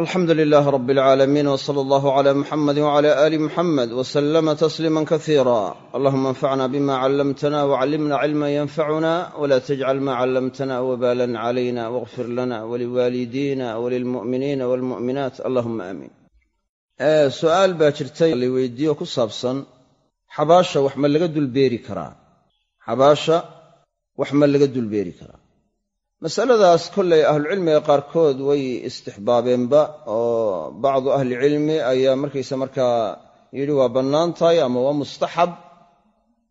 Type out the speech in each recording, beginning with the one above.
alxamdu lilaah rab alcaalamiin w sala allahu cala muxamadi wcala aali muxamed w salama tasliima kasiira allahuma anfacna bima callamtana wcallimna cilma yanfacuna wla tajcal ma callamtana wbalan calayna wاغfir lana waliwaalidiina walilmu'miniina walmu'minaat allahuma aamiin su'aal baa jirtay la weydiiyo ku saabsan xabaasha wax ma laga dulbeeri karaa. Xabaasha wax ma laga dulbeeri karaa masaladaas kollay ahlucilmiga qaarkood way istixbaabeenba oo bacdu ahlicilmi ayaa markaysa markaa yidhi waa bannaan tahay ama waa mustaxab.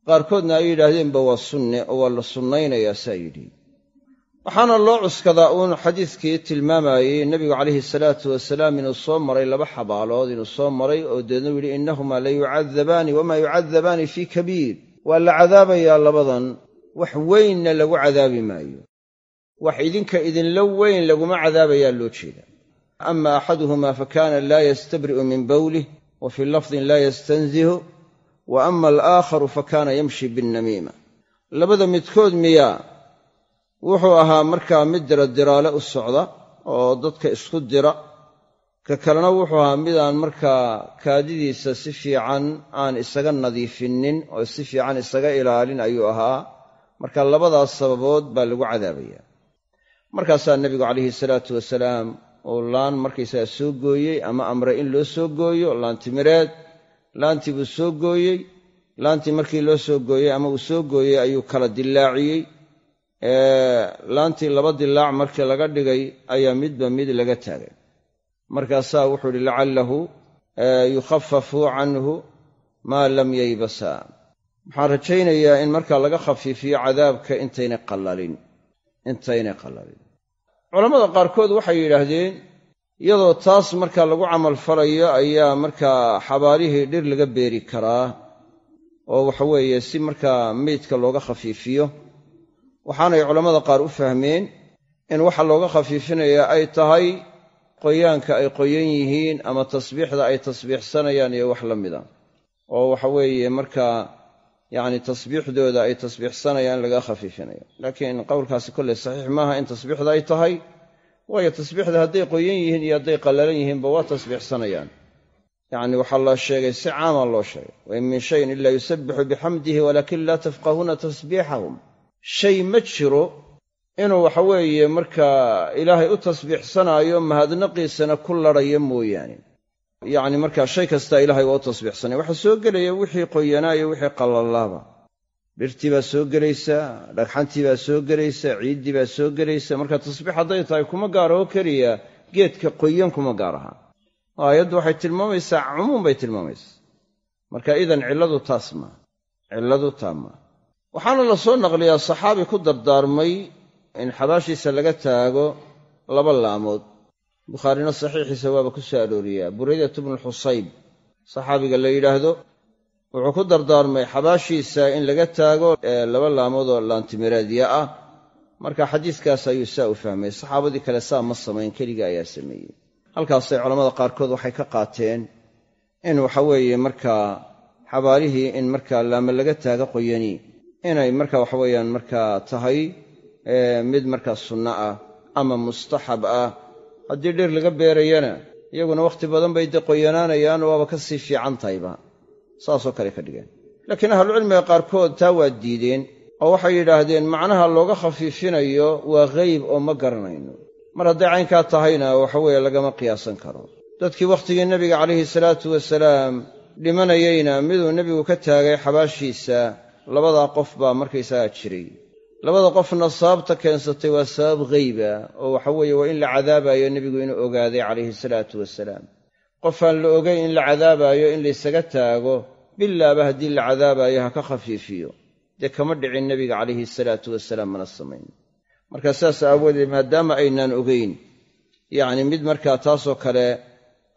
Qaarkoodna ay yidhaahdeenba waa sunne oo waa la sunnaynayaa saa yidhi. Waxaana loo cuskadaa uun xadiidkii tilmaamayey nebigu calayhi salaatu wasalaam inuu soo maray laba xabaalood inuu soo maray oo deedna u yidhi innahumaa la yucadabaani wamaa yucadabaani fii kabiir. Waa la cadaabayaa labadan wax weynna lagu cadaabi maayo wax idinka idinla weyn laguma cadaabayaa loo jeeda. Ama axaduhumaa fakaana laa yastabri'u min bowlih wa fii lafdin laa yastanzihu wa ama alaakharu fakaana yamshi binnamiima. Labada midkood miyaa wuxuu ahaa markaa mid diradiraale u socda oo dadka isku dira. Ka kalena wuxuu ahaa midaan markaa kaadidiisa si fiican aan isaga nadiifinnin oo si fiican isaga ilaalin ayuu ahaa. Marka labadaas sababood baa lagu cadaabaya markaasaa nebigu calayhi salaatu wasalaam uu laan markaysaga soo gooyey ama amre in loo soo gooyo laantimireed laantii buu soo gooyey laantii markii loo soo gooyey ama uu soo gooyey ayuu kala dillaaciyey. Laantii laba dilaac markii laga dhigay ayaa midba mid laga taagay. Markaasaa wuxuu idhi lacallahu yukhafafu canhu maa lam yaybasa waxaan rajaynayaa in markaa laga khafiifiyo cadaabka intaynay qallalin intaynay qallalin culammada qaarkood waxay yidhaahdeen iyadoo taas markaa lagu camalfalayo ayaa markaa xabaalihii dhir laga beeri karaa oo waxaweeye si markaa meydka looga khafiifiyo. Waxaanay culammada qaar u fahmeen in waxa looga khafiifinayaa ay tahay qoyaanka ay qoyan yihiin ama tasbiixda ay tasbiixsanayaan iyo wax la mida oo waxaweeye markaa yacni tasbiixdooda ay tasbiixsanayaan in laga khafiifinayo. Laakiin qowlkaasi kolley saxiix maaha in tasbiixda ay tahay waayo tasbiixda hadday qoyan yihiin iyo hadday qallalan yihiinba waa tasbiixsanayaan. Yacni waxaa la sheegay si caama loo sheegay. Wain min shayin ila yusabbixu bixamdihi walaakin laa tafqahuuna tasbiixahum. Shay ma jiro inuu waxaweeye markaa ilaahay u tasbiixsanaayo mahadnaqiisana ku ladhayo mooyaane yacni markaa shay kastaa ilaahay waa u tasbiixsanaya waxaa soo gelaya wixii qoyanaayo wixii qallallaaba dhirtii baa soo gelaysa dhagxantii baa soo gelaysa ciiddii baa soo gelaysa. Marka tasbiix hadday tahay kuma gaara oo keliya geedka qoyan kuma gaar aha. Aayaddu waxay tilmaamaysaa cumuum bay tilmaamaysaa. Marka idan cilladu taas maa cilladu taa maa waxaana la soo naqliyaa saxaabi ku dardaarmay in xabaashiisa laga taago laba laamood bukhaarina saxiixiisa waaba ku soo arooriyaa. Buraydatu bnulxusayb saxaabiga la yidhaahdo wuxuu ku dardaarmay xabaashiisa in laga taago laba laamood oo laantimireedya ah. Marka xadiiskaas ayuu saa u fahmay. Saxaabadii kale saa ma samayn keliga ayaa sameeyey. Halkaasay culammada qaarkood waxay ka qaateen in waxaweeye markaa xabaalihii in markaa laama laga taago qoyani inay marka waxaweeyaan markaa tahay mid markaa sunno ah ama mustaxab ah haddii dhir laga beerayana iyaguna wakhti badan bay dee qoyanaanayaan waaba ka sii fiican tahayba saasoo kale ka dhigeen. Laakiin ahlucilmiga qaarkood taa waa diideen oo waxay yidhaahdeen macnaha looga khafiifinayo waa hayb oo ma garanayno. Mar hadday caynkaa tahayna waxaweeye lagama qiyaasan karo. Dadkii wakhtigii nebiga calayhi salaatu wasalaam dhimanayeyna miduu nebigu ka taagay xabaashiisa labadaa qof baa markaysagaa jiray labada qofna sababta keensatay waa sabab hayba oo waxa weeye waa in la cadaabayo nebigu inuu ogaaday calayhi salaatu wasalaam qofaan la ogayn in la cadaabaayo in laysaga taago bilaaba haddii la cadaabaayo ha ka khafiifiyo. Dee kama dhicin nebiga calayhi salaatu wasalaam mana samayn. Marka saas aawoodee maadaama aynaan ogayn yacni mid markaa taasoo kale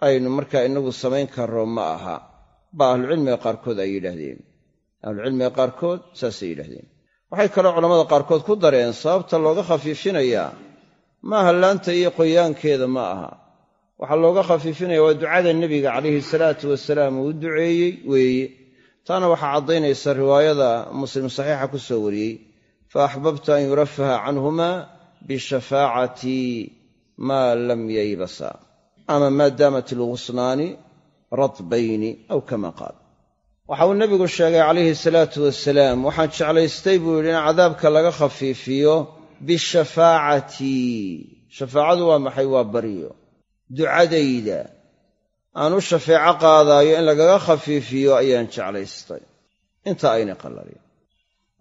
aynu markaa inagu samayn karro ma aha. Baa ahlucilmiga qaarkood ay yidhaahdeen. Ahlucilmiga qaarkood saasay yidhahdeen waxay kaloo culammada qaarkood ku dareen sababta looga khafiifinayaa maaha laanta iyo qoyaankeeda ma aha. Waxaa looga khafiifinaya waa ducada nebiga calayhi salaatu wasalaam uu duceeyey weeye. Taana waxaa caddaynaysa riwaayada muslim saxiixa ku soo wariyey fa axbabtu an yurafaha canhuma bishafaacati maa lam yaybasa. Ama maa daamat ilghusnaani radbayni aw kama qaal waxa uu nebigu sheegay calayhi salaatu wasalaam waxaan jeclaystay buu yidhi in cadaabka laga khafiifiyo bishafaacatii shafaacadu waa maxay? Waa baryo ducadayda. Aan u shafeeco qaadaayo in lagaga khafiifiyo ayaan jeclaystay. Inta aynay qallalin.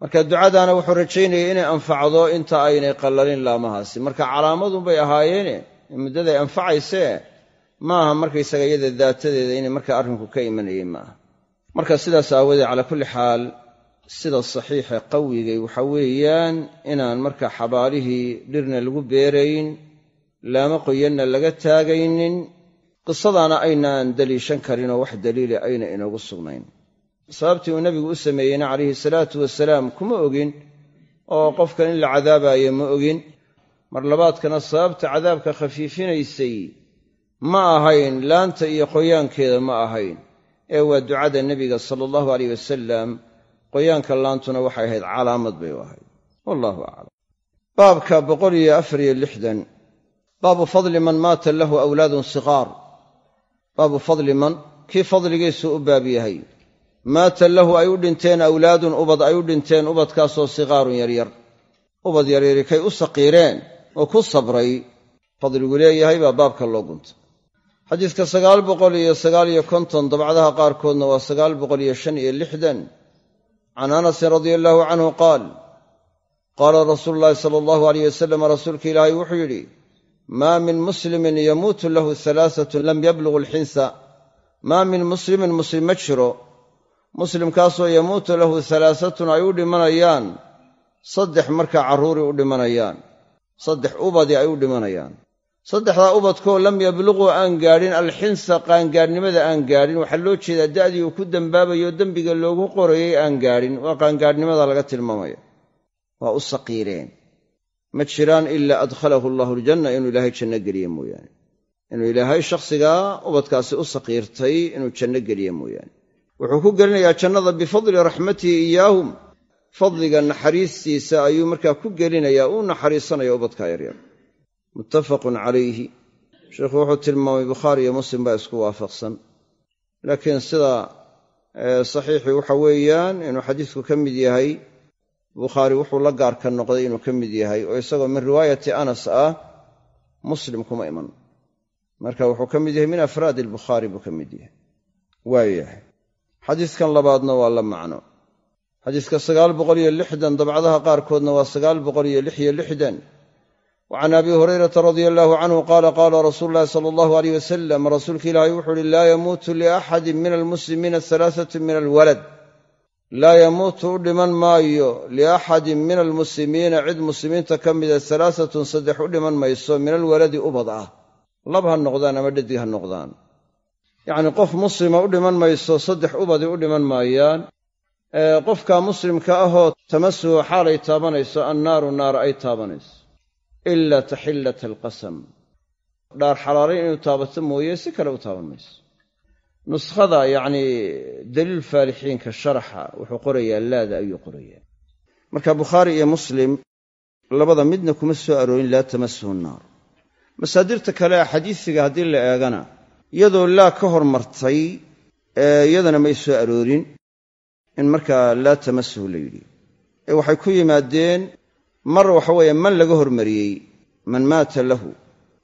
Marka ducadaana wuxuu rajaynayay inay anfacdo inta aynay qallalin laamahaasi. Marka calaamadunbay ahaayeene muddaday anfacaysee ma aha markaysaga iyada daatadeeda inay markaa arrinku ka imanayay ma aha marka sidaas aawadeed calaa kulli xaal sida saxiixa qawigay waxa weeyaan inaan marka xabaalihii dhirna lagu beerayn laama qoyanna laga taagaynin qisadaana aynaan daliishan karinoo wax daliila ayna inoogu sugnayn. Sababtii uu nebigu u sameeyeyna calayhi salaatu wasalaam kuma ogin oo qofkan in la cadaabaayo ma ogin. Mar labaadkana sababta cadaabka khafiifinaysay ma ahayn laanta iyo qoyaankeeda ma ahayn ee waa ducada nebiga sala allahu aleyh wasalam qoyaanka laantuna waxay ahayd calaamad bay u ahayd. Wallahu aclam baabka boqol iyo afar iyo lixdan. Baabu fadli man maata lahu awlaadun siqaar baabu fadli man kii fadligiisu u baab yahay. Maata lahu ay u dhinteen awlaadun ubad ay u dhinteen ubadkaasoo siqaarun yaryar ubad yaryari kay u saqiireen oo ku sabray. Fadligu leeyahay baa baabka loo gunta xadiiska sagaal boqol iyo sagaal iyo konton dabcadaha qaarkoodna waa sagaal boqol iyo shan iyo lixdan. Can anasin radia allaahu canhu qaal qaala rasuulu llaahi sala allahu aleyh wasalam rasuulka ilaahay wuxuu yidhi maa min muslimin yamuutu lahu halaaatun lam yablugu alxinsa. Maa min muslimin muslim ma jiro. Muslimkaasoo yamuutu lahu halaasatun ay u dhimanayaan saddex markaa carruuri u dhimanayaan saddex ubadi ay u dhimanayaan saddexdaa ubadkoo lam yabluquu aan gaadhin alxinsa qaangaadhnimada aan gaadhin. Waxaa loo jeedaa da'dii uu ku dembaabayo dembiga loogu qorayay aan gaadhin. Waa qaangaadhnimada laga tilmaamaya waa u saqiireen. Ma jiraan ilaa adkhalahu allahu aljanna inuu ilaahay janno geliye mooyaane. Inuu ilaahay shakhsigaa ubadkaasi u saqiirtay inuu janno geliye mooyaane. Wuxuu ku gelinayaa jannada bifadli raxmatihi iyaahum. Fadliga naxariistiisa ayuu markaa ku gelinayaa uu naxariisanaya ubadka yaryar muttafaqun calayhi. Sheikhu wuxuu tilmaamay bukhaari iyo muslim baa isku waafaqsan. Laakiin sida saxiixii waxa weeyaan inuu xadiisku ka mid yahay bukhaari wuxuu la gaarka noqday inuu ka mid yahay oo isagoo min riwaayati anas ah muslim kuma iman. Marka wuxuu ka mid yahay min afraadi albukhaari buu ka mid yahay. Waayahay xadiiskan labaadna waa la macno. Xadiiska sagaal boqol iyo lixdan dabcadaha qaarkoodna waa sagaal boqol iyo lix iyo lixdan wa can abi hurayrata radia allaahu canhu qaala qaala rasuulu llahi sala allahu aleyh wasalam rasuulka ilaahay wuxuu uhi laa yamuutu liaxadin min almuslimiina halaaatu min alwalad laa yamuutu u dhiman maayo liaxadin min almuslimiina cid muslimiinta ka mida halaaatun saddex u dhiman mayso min alwaladi ubad ah lab ha noqdaan ama dhadig ha noqdaan yacnii qof muslima u dhiman mayso saddex ubadi u dhiman maayaan qofka muslimka ahoo tamasuhu xaalay taabanayso annaaru naar ay taabanayso ila taxillat alqasam dhaar xalaalayn inuu taabato mooye si kale u taaban mayso nuskhada yacnii daliil faalixiinka sharaxa wuxuu qorayaa laada ayuu qorayaa marka bukhaari iyo muslim labada midna kuma soo aroorin laa tamasuhu naar masaadirta kale a xadiisiga haddii la eegana iyadoo laa ka hormartay iyadana may soo aroorin in markaa laa tamasuhu la yidhi ee waxay ku yimaadeen mar waxa weeye man laga hormariyey man maata lahu.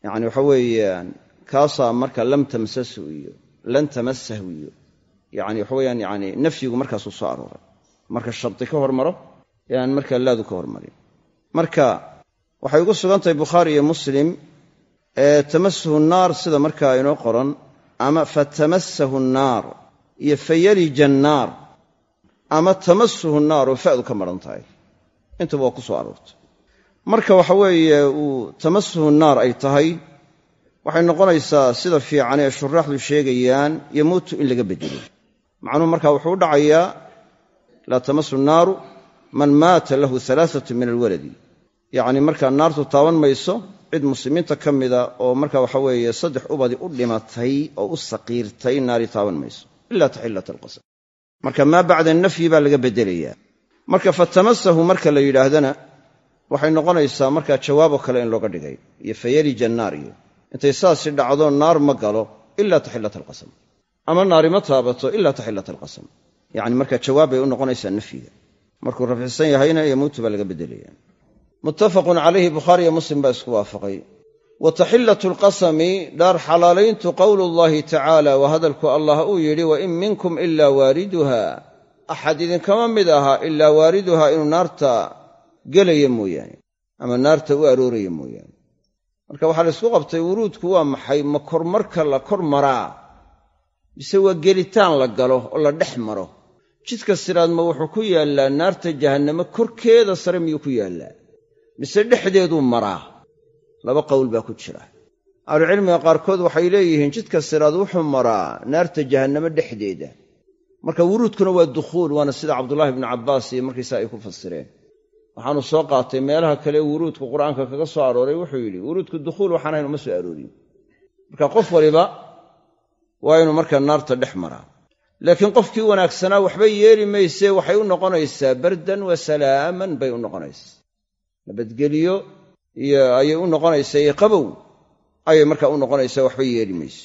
Yacni waxa weeyaan kaasaa marka lam tamsasu iyo lan tamasahu iyo. Yani waxa weyaan yani nafyigu markaasuu soo arooray. Marka shardi ka hormaro yaan markaa laadu ka hormarin marka waxay ugu sugan tahay bukhaari iyo muslim ee tamasuhu naar sida markaa inoo qoran ama fatamasahu nnaar iyo fayalija annaar ama tamasuhu naar oo fa'du ka maran tahay intaba waa ku soo aroortay. Marka waxa weeye uu tamasuhu naar ay tahay waxay noqonaysaa sida fiican ee shuraaxdu sheegayaan yamuutu in laga bedelo. Macnuhu marka wuxuu dhacayaa laa tamasu naaru man maata lahu alaaatu min alwaladi. Yacni markaa naartu taaban mayso cid muslimiinta ka mida oo marka waxa weeye saddex ubadi u dhimatay oo u saqiirtay naari taaban mayso ila taxillat alqasam marka maa bacda nafyi baa laga beddelayaa marka fatamasahu marka la yidhaahdana waxay noqonaysaa markaa jawaabo kale in looga dhigay. Iyo fayalija annaar iyo. Intay saasi dhacdo naar ma galo ilaa taxillat alqasam. Ama naari ma taabato ilaa taxillat alqasam. Yacni markaa jawaab bay u noqonaysaa nafyiga. Markuu rafcisan yahayna yamuutu baa laga beddelaya muttafaqun calayhi bukhaari iyo muslim baa isku waafaqay. Wa taxillatu alqasami dhaar xalaalayntu qowlu llahi tacaala waa hadalku allah uu yidhi wa in minkum ilaa waariduha axad idinkama mid aha ilaa waariduha inuu naarta gelaya mooyaane ama naarta u arooraya mooyaane. Marka waxaa la isku qabtay wuruudku waa maxay? Ma kormarka la kor maraa? Mise waa gelitaan la galo oo la dhex maro? Jidka siraad ma wuxuu ku yaallaa naarta jahannamo korkeeda sare miyuu ku yaallaa? Mise dhexdeeduu maraa? Laba qowl baa ku jira. Ahlucilmiga qaarkood waxay leeyihiin jidka siraad wuxuu maraa naarta jahannamo dhexdeeda marka wuruudkuna waa dukhuul waana sida cabdullaahi bnu cabbaas iyo markiisa ay ku fasireen. Waxaanu soo qaatay meelaha kale wuruudku qur'aanka kaga soo arooray wuxuu yidhi wuruudku dukhuul waxaan ahayn uma soo aroorin. Marka qof waliba waa inuu markaa naarta dhex maraa. Laakiin qofkii wanaagsanaa waxba yeeli maysee waxay u noqonaysaa bardan wa salaaman bay u noqonaysaa. Nabadgeliyo iyo ayay u noqonaysaa iyo qabow ayay markaa u noqonaysaa waxba yeeli mayse.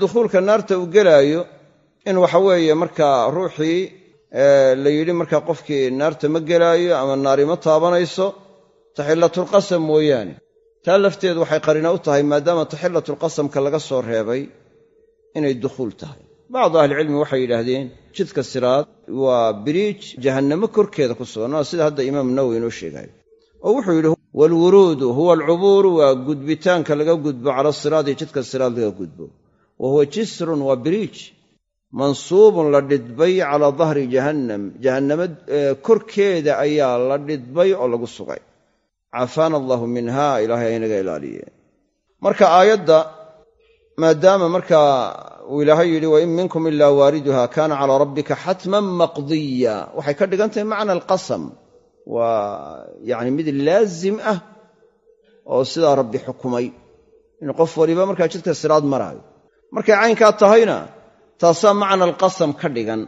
Dukhuulka naarta uu gelaayo in waxa weeye markaa ruuxii la yidhi markaa qofkii naarta ma gelaayo ama naari ma taabanayso taxillatulqasam mooyaane. Taa lafteedu waxay qarina u tahay maadaama taxillatulqasamka laga soo reebay inay dukhuul tahay. Bacdu ahlicilmi waxay yidhaahdeen jidka siraad waa biriij jahannamo korkeeda ku sugan. Waa sida hadda imaam nawowi inoo sheegaayo. Oo wuxuu yidhi waalwuruudu huwa alcubuuru waa gudbitaanka laga gudbo cala siraadi jidka siraad laga gudbo. Wa huwa jisrun waa biriij mansuubun la dhidbay calaa dahri jahannam. Jahannamo korkeeda ayaa la dhidbay oo lagu sugay. Caafaana allahu minha ilaahay aynaga ilaaliye marka aayadda maadaama markaa uu ilaahay yidhi wain minkum ilaa waariduha kaana calaa rabbika xatman maqdiya. Waxay ka dhigan tahay macna alqasam. Waa yacni mid laazim ah oo sidaa rabbi xukumay. In qof waliba markaa jidka siraad maraayo. Markay caynkaa tahayna taasaa macna alqasam ka dhigan.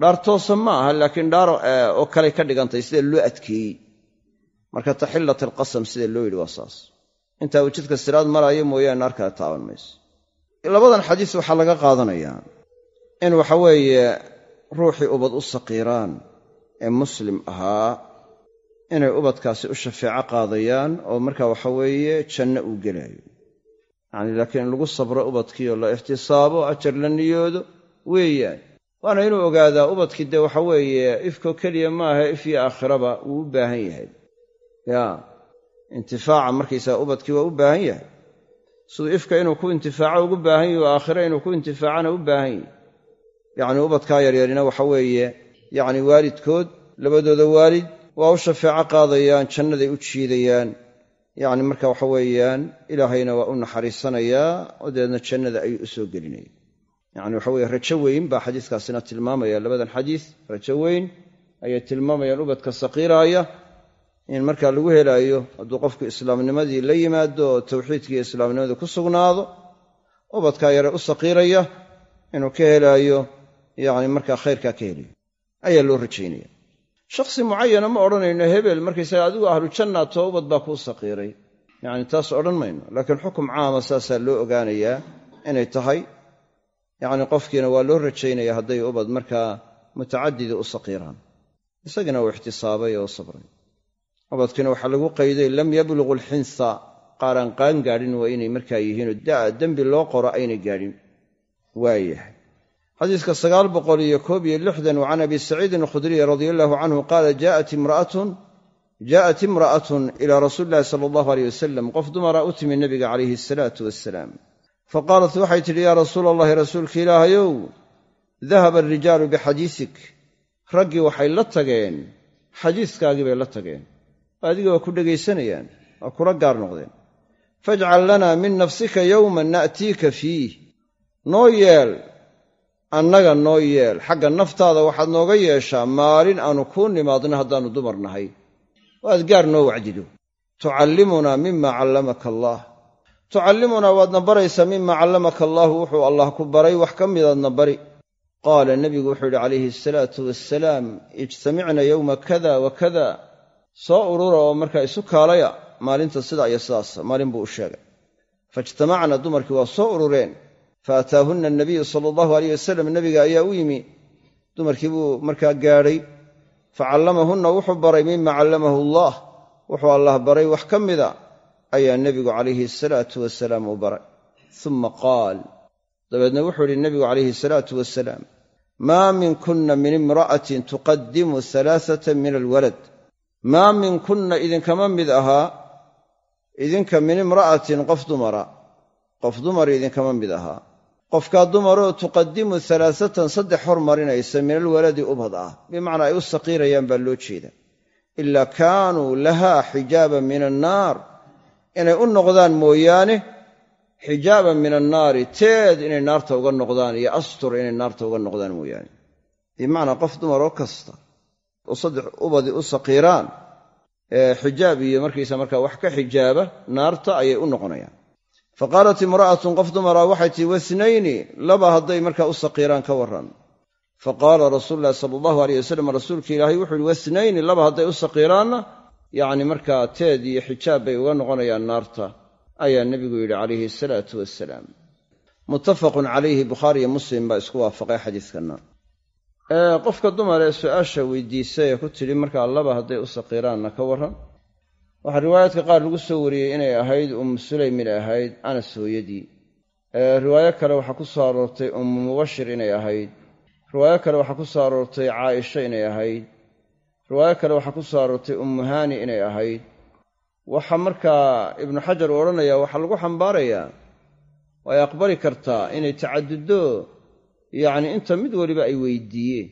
Dhaar toosa ma aha laakiin dhaar oo kaley ka dhigantahay sida loo adkeeyey. Marka taxillat alqasam sida loo yidhi waa saas. Intaa uu siraad maraayo mooyaane naar taaban mayso. Labadan xadiis waxaa laga qaadanayaa in waxa weeye ruuxii ubad u saqiiraan ee muslim ahaa inay ubadkaasi u shafeeco qaadayaan oo marka waxa weeye janno uu gelaayo yacni laakiin in lagu sabro ubadkiioo la ixtisaabo ajar la niyoodo weeyaan waana inuu ogaadaa ubadkii dee waxa weeye ifkoo keliya maaha if iyo aakhiraba wuu u baahan yahay. Ya intifaaca markaysaa ubadkii waa u baahan yahay. Siduu ifka inuu ku intifaaco ugu baahan yahi o aakhire inuu ku intifaacana u baahan yahi yacni ubadkaa yaryarina waxa weeye yacni waalidkood labadooda waalid waa u shafeeco qaadayaan jannaday u jiidayaan yacni marka waxa weeyaan ilaahayna waa u naxariisanayaa oo dabeedna jannada ayuu u soo gelinaya. Yacni waxa weye rajo weyn baa xadiiskaasina tilmaamaya. Labadan xadiis rajo weyn ayay tilmaamayaan ubadka saqiiraaya in markaa lagu helaayo hadduu qofku islaamnimadii la yimaado oo tawxiidkiiyo islaamnimadii ku sugnaado ubadkaa yare u saqiiraya inuu ka helaayo yacni markaa khayrkaa ka helayo. Ayaa loo rajaynaya shakhsi mucayana ma odhanayno hebel markaysaga adigu ahlu jannaatoo ubad baa kuu saqiiray. Yacni taas odhan mayno. Laakiin xukum caama saasaa loo ogaanayaa inay tahay. Yacni qofkiina waa loo rajaynaya hadday ubad markaa mutacadida u saqiiraan. Isagina uu ixtisaabay oo sabray. Ubadkiina waxaa lagu qayday lam yablugu alxinsa qaaraan qaan gaadhin waa inay markaa yihiinoo dembi loo qoro aynay gaadhin. Waayahay xadiiska sagaal boqol iyo koob iyo lixdan wa abi saciidin alkhudriy radia allahu canhu qaala jaءat imra'atun ilaa rasuuli illahi sala allahu aleyh wasalam qof dumara u timi nebiga calayhi asalaatu wasalaam faqaalat waxay tidhi yaa rasuula allahi rasuulka ilaahayow dahaba alrijaalu bixadiisik raggii waxay la tageen xadiiskaagii bay la tageen. Adiga waa ku dhegaysanayaan waa kula gaar noqdeen. Fajcal lanaa min nafsika yowman na'tiika fiih. Noo yeel annaga noo yeel. Xagga naftaada waxaad nooga yeeshaa maalin aanu kuu nimaadno haddaannu dumar nahay. Oo aad gaar noo wacdido. Tucallimunaa mima callamaka allaah tucallimunaa waadna baraysaa mima callamaka allaahu wuxuu allah ku baray wax ka midaadna bari qaala nebigu wuxuu yidhi calayhi asalaatu wassalaam ijtamicna yowma kada wa kada soo urura oo markaa isu kaalaya maalinta sidaa iyo sidaasa maalin buu u sheegay. Faijtamacna dumarkii waa soo urureen fa ataahunna anabiyu sala allahu aleyh wasalam nebiga ayaa u yimi. Dumarkii buu markaa gaadhay. Facallamahunna wuxuu baray mima callamahu allah. Wuxuu allah baray wax ka mida ayaa nebigu calayhi asalaatu wasalaam u baray. Uma qaal dabeedna wuxuu yidhi nebigu calayhi salaatu wasalaam maa minkunna min imra'atin tuqadimu alaaatan min alwalad. Maa minkunna idinkama mid ahaa idinka min imra'atin qof dumara. Qof dumar idinkama mid ahaa qofkaa dumaroo tuqadimu alaasatan saddex hormarinaysa min alwaladi ubad ah bimacnaa ay u saqiirayaan baa loo jeeda. Ilaa kaanuu lahaa xijaaban min annaar inay u noqdaan mooyaane xijaaban min annaari teed inay naarta uga noqdaan iyo astur inay naarta uga noqdaan mooyaane. Bimacnaa qof dumaroo kasta oo saddex ubadi u saqiiraan xijaab iyo markiisa markaa wax ka xijaaba naarta ayay u noqonayaan fa qaalat imra'atun qof dumara waxay tihi wasnayni laba hadday markaa u saqiiraan ka warran. Fa qaala rasuulu llahi sala allahu aleyh wasalam rasuulka ilaahay wuxu uhi wasnayni laba hadday u saqiiraanna yacni markaa teed iyo xijaab bay uga noqonayaan naarta ayaa nebigu yidhi calayhi asalaatu wasalaam muttafaqun calayhi bukhaari iyo muslim baa isku waafaqay xadiidkanna qofka dumar ee su'aasha weydiisay ee ku tidhi markaa laba hadday u saqiiraanna ka warran waxaa riwaayaadka qaar lagu soo wariyey inay ahayd ummu sulaym inay ahayd anas hooyadii. Riwaayo kale waxaa ku soo aroortay ummu mubashir inay ahayd. Riwaayo kale waxaa ku soo aroortay caaisha inay ahayd. Riwaayo kale waxaa ku soo aroortay ummu haani inay ahayd. Waxaa markaa ibnu xajar uu odhanayaa waxaa lagu xambaarayaa way aqbali kartaa inay tacaduddo yacni inta mid waliba ay weydiiyeen.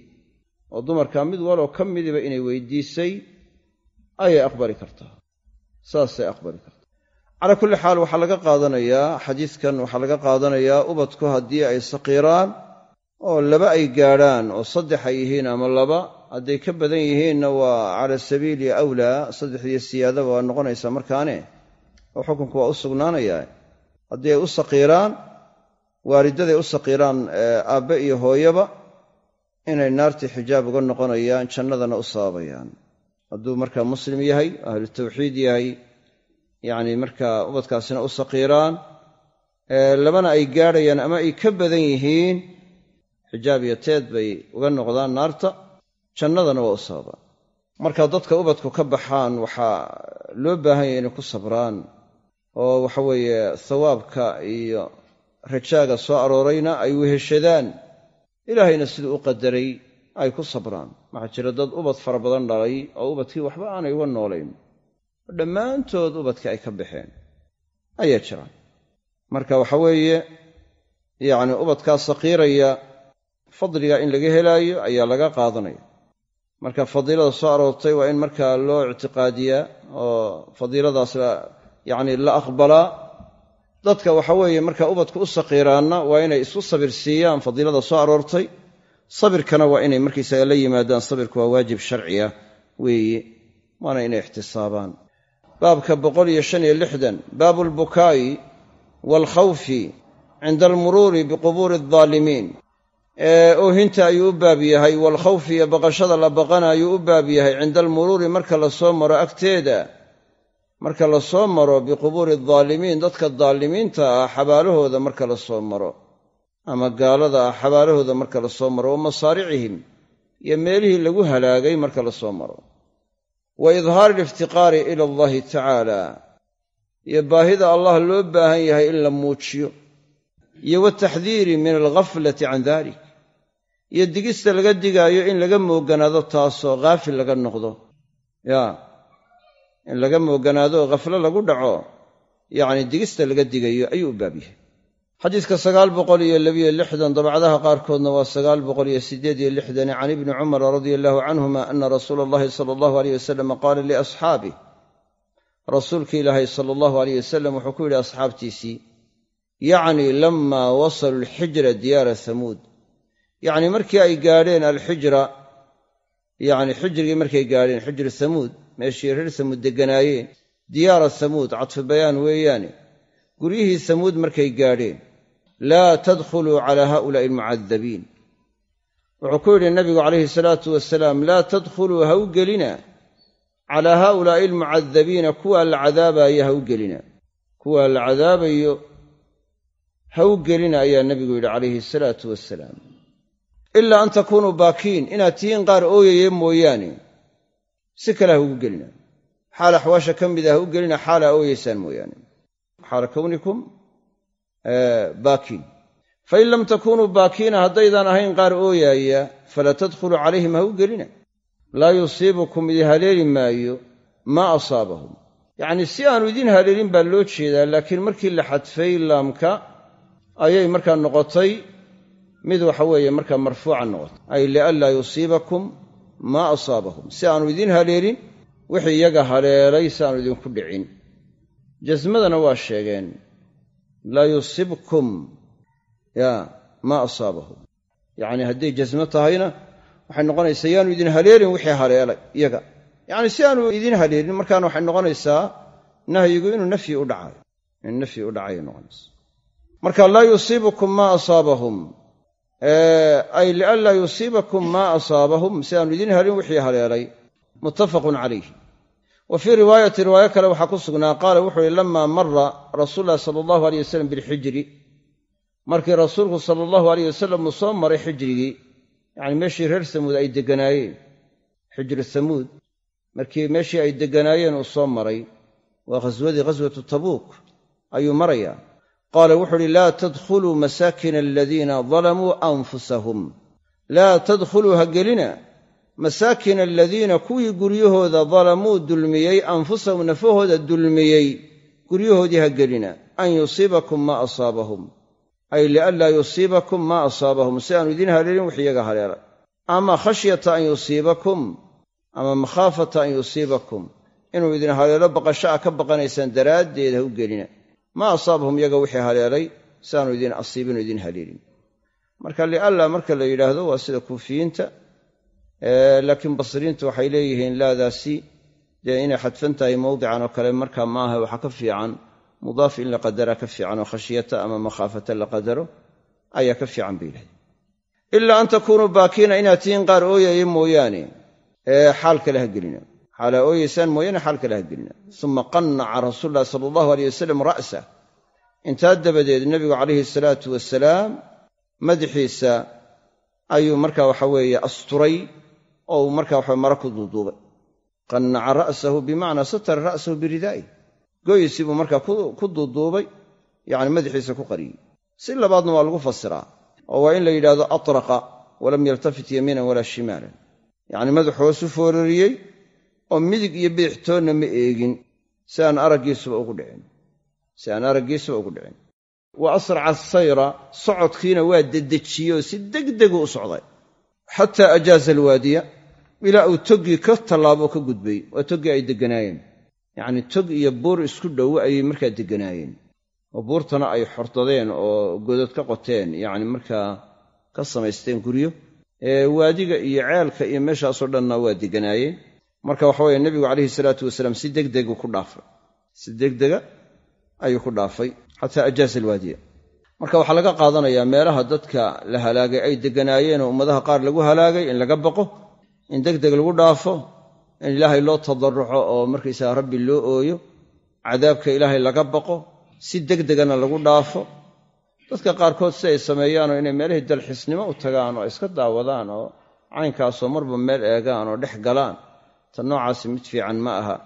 Oo dumarkaa mid waloo ka midiba inay weydiisay ayay aqbali kartaa saasay aqbali kartaa calaa kulli xaal waxaa laga qaadanayaa xadiidkan waxaa laga qaadanayaa ubadku haddii ay saqiiraan oo laba ay gaadhaan oo saddex ay yihiin ama laba hadday ka badan yihiinna waa cala sabiili awlaa saddexdiyo siyaadaba waa noqonaysaa markaane. Oo xukunku waa u sugnaanayaa. Haddii ay u saqiiraan waalidaday u saqiiraan aabbe iyo hooyaba inay naartii xijaab uga noqonayaan jannadana u sababayaan hadduu markaa muslim yahay ahlu tawxiid yahay yacni markaa ubadkaasina u saqiiraan labana ay gaadhayaan ama ay ka badan yihiin xijaab iyo teed bay uga noqdaan naarta jannadana waa u sababaan. Marka dadka ubadku ka baxaan waxaa loo baahan yahay inay ku sabraan oo waxaweeye thawaabka iyo rajaaga soo aroorayna ay weheshadaan. Ilaahayna siduu u qadaray ay ku sabraan. Waxaa jira dad ubad fara badan dhalay oo ubadkii waxba aanay uga noolayn. Dhammaantood ubadkii ay ka baxeen. Ayaa jira marka waxa weeye yacni ubadkaa saqiiraya fadliga in laga helaayo ayaa laga qaadanaya. Marka fadiilada soo aroortay waa in markaa loo ictiqaadiyaa oo fadiiladaas yacni la aqbalaa. Dadka waxa weeye markaa ubadku u saqiiraanna waa inay isku sabir siiyaan fadiilada soo aroortay sabirkana waa inay markaysaga la yimaadaan sabirku waa waajib sharciya weeye waana inay ixtisaabaan. Baabka boqol iyo shan iyo lixdan baabu albukaa'i waalkhawfi cinda almuruuri biqubuuri aldaalimiin oohinta ayuu u baab yahay waalkhawfi iyo baqashada la baqana ayuu u baab yahay cinda almuruuri marka la soo maro agteeda. Marka la soo maro biqubuuri aldaalimiin dadka daalimiinta ah xabaalahooda marka la soo maro ama gaalada ah xabaalahooda marka la soo maro wa masaaricihim iyo meelihii lagu halaagay marka la soo maro. Wa idhaari aliftiqaari ila allahi tacaala iyo baahida allah loo baahan yahay in la muujiyo iyo wataxdiiri min alghaflati can dalik iyo digista laga digaayo in laga mooganaado taasoo haafil laga noqdo. Ya in laga mooganaado khaflo lagu dhaco yacni digista laga digayo ayuu u baab yahay xadiidka sagaal boqol iyo labiyo lixdan dabcadaha qaarkoodna waa sagaal boqol iyo siddeed iyo lixdan can ibni cumara radia allahu canhuma ana rasuula allahi sala allahu aleyh wasalam qaala liasxaabih rasuulki ilaahay sala allahu aleyh wasalam wuxuu ku yidhi asxaabtiisii yacni lamaa wasaluu alxijra diyaara hamuud yacni markii ay gaadheen alxijra yacni xijrigii markay gaadheen xijru hamuud meeshii reer hamuud degganaayeen diyaara hamuud cadfu bayaan weeyaane guryihii hamuud markay gaadheen laa tadkhuluu calaa haa'ulaa'i almucadabiin wuxuu ku yidhi nabigu calayhi salaatu wasalaam laa tadkhuluu ha u gelina. Calaa haaulaa'i almucadabiina kuwaa la cadaabaaya ha u gelina. Kuwaa la cadaabayo ha u gelina ayaa nebigu yidhi calayhi asalaatu wasalaam ilaa an takuunuu baakiin inaad tihiin qaar ooyaya mooyaane si kale ha ugu gelina. Xaal axwaasha ka mida ha u gelina xaala ooyeysaan mooyaane baakiin. Fain lam takuunuu baakiina haddaydaan ahayn qaar ooyaaya falaa tadkhuluu calayhim ha u gelina. Laa yusiibukum idin haleeli maayo maa asaabahum. Yacnii si aanu idin haleelin baa loo jeedaa laakiin markii la xadfay laamka ayay markaa noqotay mid waxa weeye markaa marfuuca noqotay. Ay lianlaa yusiibakum maa asaabahum. Si aanu idin haleelin wixii iyaga haleelay si aanu idinku dhicin. Jasmadana waa sheegeen laa yusibkum ya maa asaabahum. Yacnii hadday jasmo tahayna waxay noqonaysaa yaanu idin haleelin wixii haleelay iyaga. Yacni si aanu idin haleelin markaana waxay noqonaysaa nahyigu inuu nafyi u dhacayo in nafyi u dhacayay noqonaysa marka laa yusiibukum maa asaabahum. Ay lianlaa yusiibakum maa asaabahum si aanu idin helin wixii haleelay. Muttafaqun calayh wa fii riwaayati riwaayo kale waxaa ku sugnaa qaala wuxuu yihi lamaa mara rasuul ulahi sala allahu aleyh wasalam bilxijri markii rasuulku sala allahu aleyh wasalam uu soo maray xijrigii yacni meeshii reer samuud ay degganaayeen xijru samuud markii meeshii ay degganaayeen uu soo maray waa ghaswadii ghaswatu tabuuk ayuu marayaa. Qaala wuxuu uhi laa tadkhuluu masaakina aladiina dalamuu anfusahum. Laa tadkhuluu ha gelina masaakina aladiina kuwii guryahooda dalamuu dulmiyey anfusahum nafahooda dulmiyey guryahoodii ha gelina an yusiibakum maa asaabahum. Ay lianlaa yusiibakum maa asaabahum si aanu idiin haleelin wix iyaga haleelay ama khashyata an yusiibakum ama makhaafata an yusiibakum. Inuu idin haleelo baqasho a ka baqanaysaan daraaddeed ha u gelina. Maa asaabahum iyaga wixii haleelay si aanu idin asiibin oo idin haleelin marka lialla marka la yidhaahdo waa sida kuufiyiinta laakiin basriintu waxay leeyihiin laadaasi dee inay xadfan tahay mawdican oo kale markaa maaha waxaa ka fiican mudaaf in la qadaraa ka fiican oo khashiyata ama makhaafata la qadaro ayaa ka fiican bay yidhahdeen ilaa an takuunuu baakiina inaad tihiin qaar ooyaya mooyaane xaal kale ha gelina. Xaalaa ooyeysaan mooyaane xaal kale ha gelina. Qannaca rasuulu sala allahu aleyh wasalam ra'sa. Intaa dabadeed nebigu calayhi salaatu wasalaam madaxiisa ayuu marka waxa weeye asturay oo uu marka waxa mara ku duuduubay. Qannaca ra'sahu bimacnaa satara ra'sahu biridaa'i goyisii buu markaa ku duuduubay yacni madaxiisa ku qariyey. Si labaadna waa lagu fasiraa oo waa in la yidhahdo atraqa walam yaltafit yamiinan walaa shimaalan. Yacni madaxu hoosu foorariyey oo midig iyo bidixtoonna ma eegin si aan araggiisuba ugu dhicin. Si aan araggiisuba ugu dhicin. Wa asraca asayra socodkiina waa dedejiyey oo si degdegu u socday. Xataa ajaaza alwaadiya ilaa uu toggii ka tallaabo ka gudbay waa toggii ay degganaayeen. Yacnii tog iyo buur isku dhow ayay markaa degganaayeen. Oo buurtana ay xordadeen oo godad ka qoteen yacni markaa ka samaysteen guryo. Waadiga iyo ceelka iyo meeshaasoo dhanna waa degganaayeen. Marka waxa weye nebigu calayhi salaatu wasalaam si degdegu ku dhaafay. Si degdega ayuu ku dhaafay xataa ajaaza alwaadiya marka waxaa laga qaadanayaa meelaha dadka la halaagay ay degganaayeen oo ummadaha qaar lagu halaagay in laga baqo in degdeg lagu dhaafo in ilaahay loo tadarruco oo markaysaga rabbi loo ooyo cadaabka ilaahay laga baqo si degdegana lagu dhaafo. Dadka qaarkood si ay sameeyaanoo inay meelihii dalxisnimo u tagaan oo iska daawadaan oo caynkaasoo marba meel eegaan oo dhex galaan ta noocaasi mid fiican ma aha.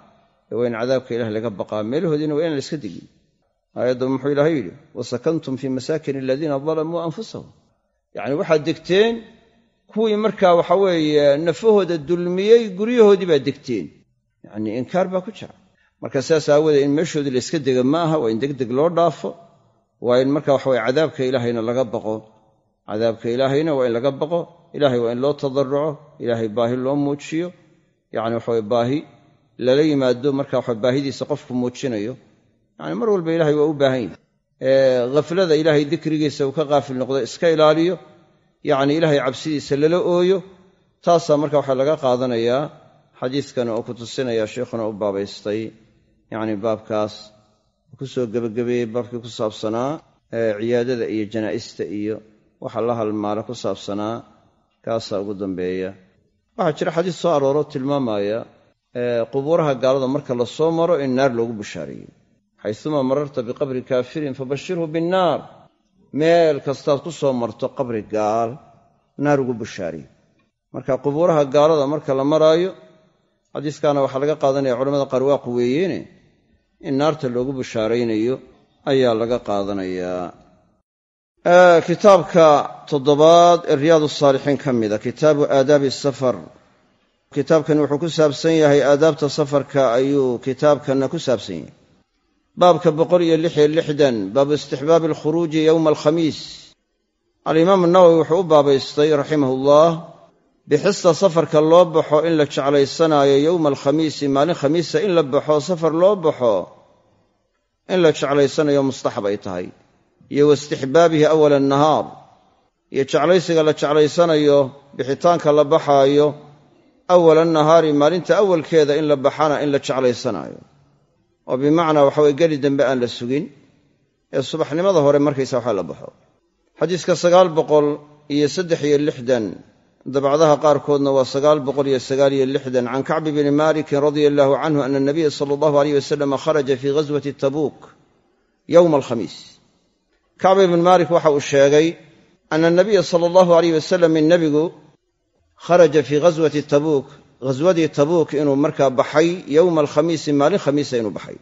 Ee in cadaabka ilahay laga baqaa. Meelahoodiina waa inaan la iska degin aayadda muxuu ilaahay yidhi wasakantum fii masaakin aladiina dalamuu anfusahum. Yacni waxaad degteen kuwii markaa waxa weeye nafahooda dulmiyey guryahoodii baa degteen. Yacnii inkaar baa ku jira. Marka sidaas aawoodee in meeshoodii la yska dega ma aha waa in degdeg loo dhaafo waa in marka waxaweye cadaabka ilaahayna laga baqo. Cadaabka ilaahayna waa in laga baqo ilaahay waa in loo tadarruco ilaahay baahi loo muujiyo. Yacni waxaweye baahi lala yimaado marka waxa baahidiisa qofku muujinayo. Yacni mar walba ilahay waa u baahan yahy ghaflada ilaahay dikrigiisa uu ka qaafil noqdo iska ilaaliyo yacni ilaahay cabsidiisa lala ooyo. Taasaa marka waxaa laga qaadanayaa xadiidkan oo ku tusinaya sheikhuna u baabaystay. Yacni baabkaas ku soo gebagabeeyey baabkii ku saabsanaa ciyaadada iyo janaa'ista iyo waxa la halmaala ku saabsanaa kaasaa ugu dambeeya. Waxaa jira xadiis soo arooro tilmaamaya qubuuraha gaalada marka la soo maro in naar loogu bushaareeyey xayuma mararta biqabri kaafirin fabashirhu binnaar meel kastaad ku soo marto qabri gaal naar ugu bushaariye marka qubuuraha gaalada marka la maraayo xadiiskaana waxaa laga qaadanaya culamada qaar waa quweeyeene in naarta loogu bushaaraynayo ayaa laga qaadanayaa kitaabka toddobaad ee riyaadu saalixiin ka mida kitaabu aadaabi safar. Kitaabkani wuxuu ku saabsan yahay aadaabta safarka ayuu kitaabkanna ku saabsan yahay baabka boqol iyo lix iyo lixdan baabu istixbaabi alkhuruuji yowma alkhamiis. Alimaamu nawowi wuxuu u baabaystay raximahullah bixista safarka loo baxo in la jeclaysanaayo yowma alkhamiisi maalin khamiisa in la baxo safar loo baxo in la jeclaysanayo mustaxab ay tahay iyo waistixbaabihi awala annahaar iyo jeclaysiga la jeclaysanayo bixitaanka la baxaayo awala annahaari maalinta awalkeeda in la baxana in la jeclaysanaayo oo bimacnaa waxa weye geli dambe aan la sugin ee subaxnimada hore markaysa waxa la baxo. Xadiiska sagaal boqol iyo saddex iyo lixdan dabcdaha qaarkoodna waa sagaal boqol iyo sagaal iyo lixdan can kacbi bni malikin radia allahu canhu ana anabiya sala allahu aleyh wasalam kharaja fii ghaswati tabuuk yowma alkhamiis. Kacbi ibni maalik waxa uu sheegay ana anabiya sala allahu aleyh wasalam in nebigu kharaja fii ghaswati tabuuk ghaswadii tabuuk inuu markaa baxay yowma alkhamiisi maalin khamiisa inuu baxay.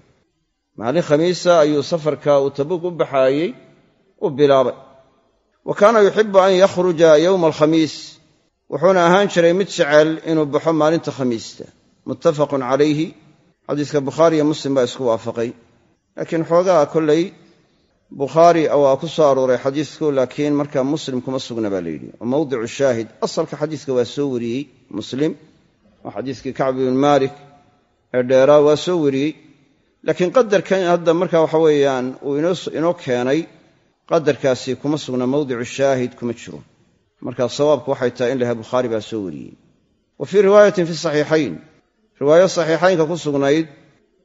Maalin khamiisa ayuu safarka uu tabuuk u baxaayey u bilaabay. Wa kaana yuxibu an yakhruja yowma alkhamiis wuxuuna ahaan jiray mid jecel inuu baxo maalinta khamiista. Muttafaqun calayhi xadiiska bukhaari iyo muslim baa isku waafaqay. Laakiin xoogaa kollay bukhaari waa ku soo arooray xadiisku laakiin markaa muslim kuma sugna baa layidhi oo mawdicu shaahid asalka xadiiska waa soo wariyey muslim oo xadiiskii kacb ibn maalik ee dheeraa waa soo wariyey. Laakiin qadarkan hadda marka waxa weeyaan uu inoo keenay qadarkaasi kuma sugna mawdicu shaahid kuma jiro. Markaa sawaabku waxay tahay in laha bukhaari baa soo wariyey. Wa fii riwaayatin fi saxiixayn. Riwaayo saxiixaynka ku sugnayd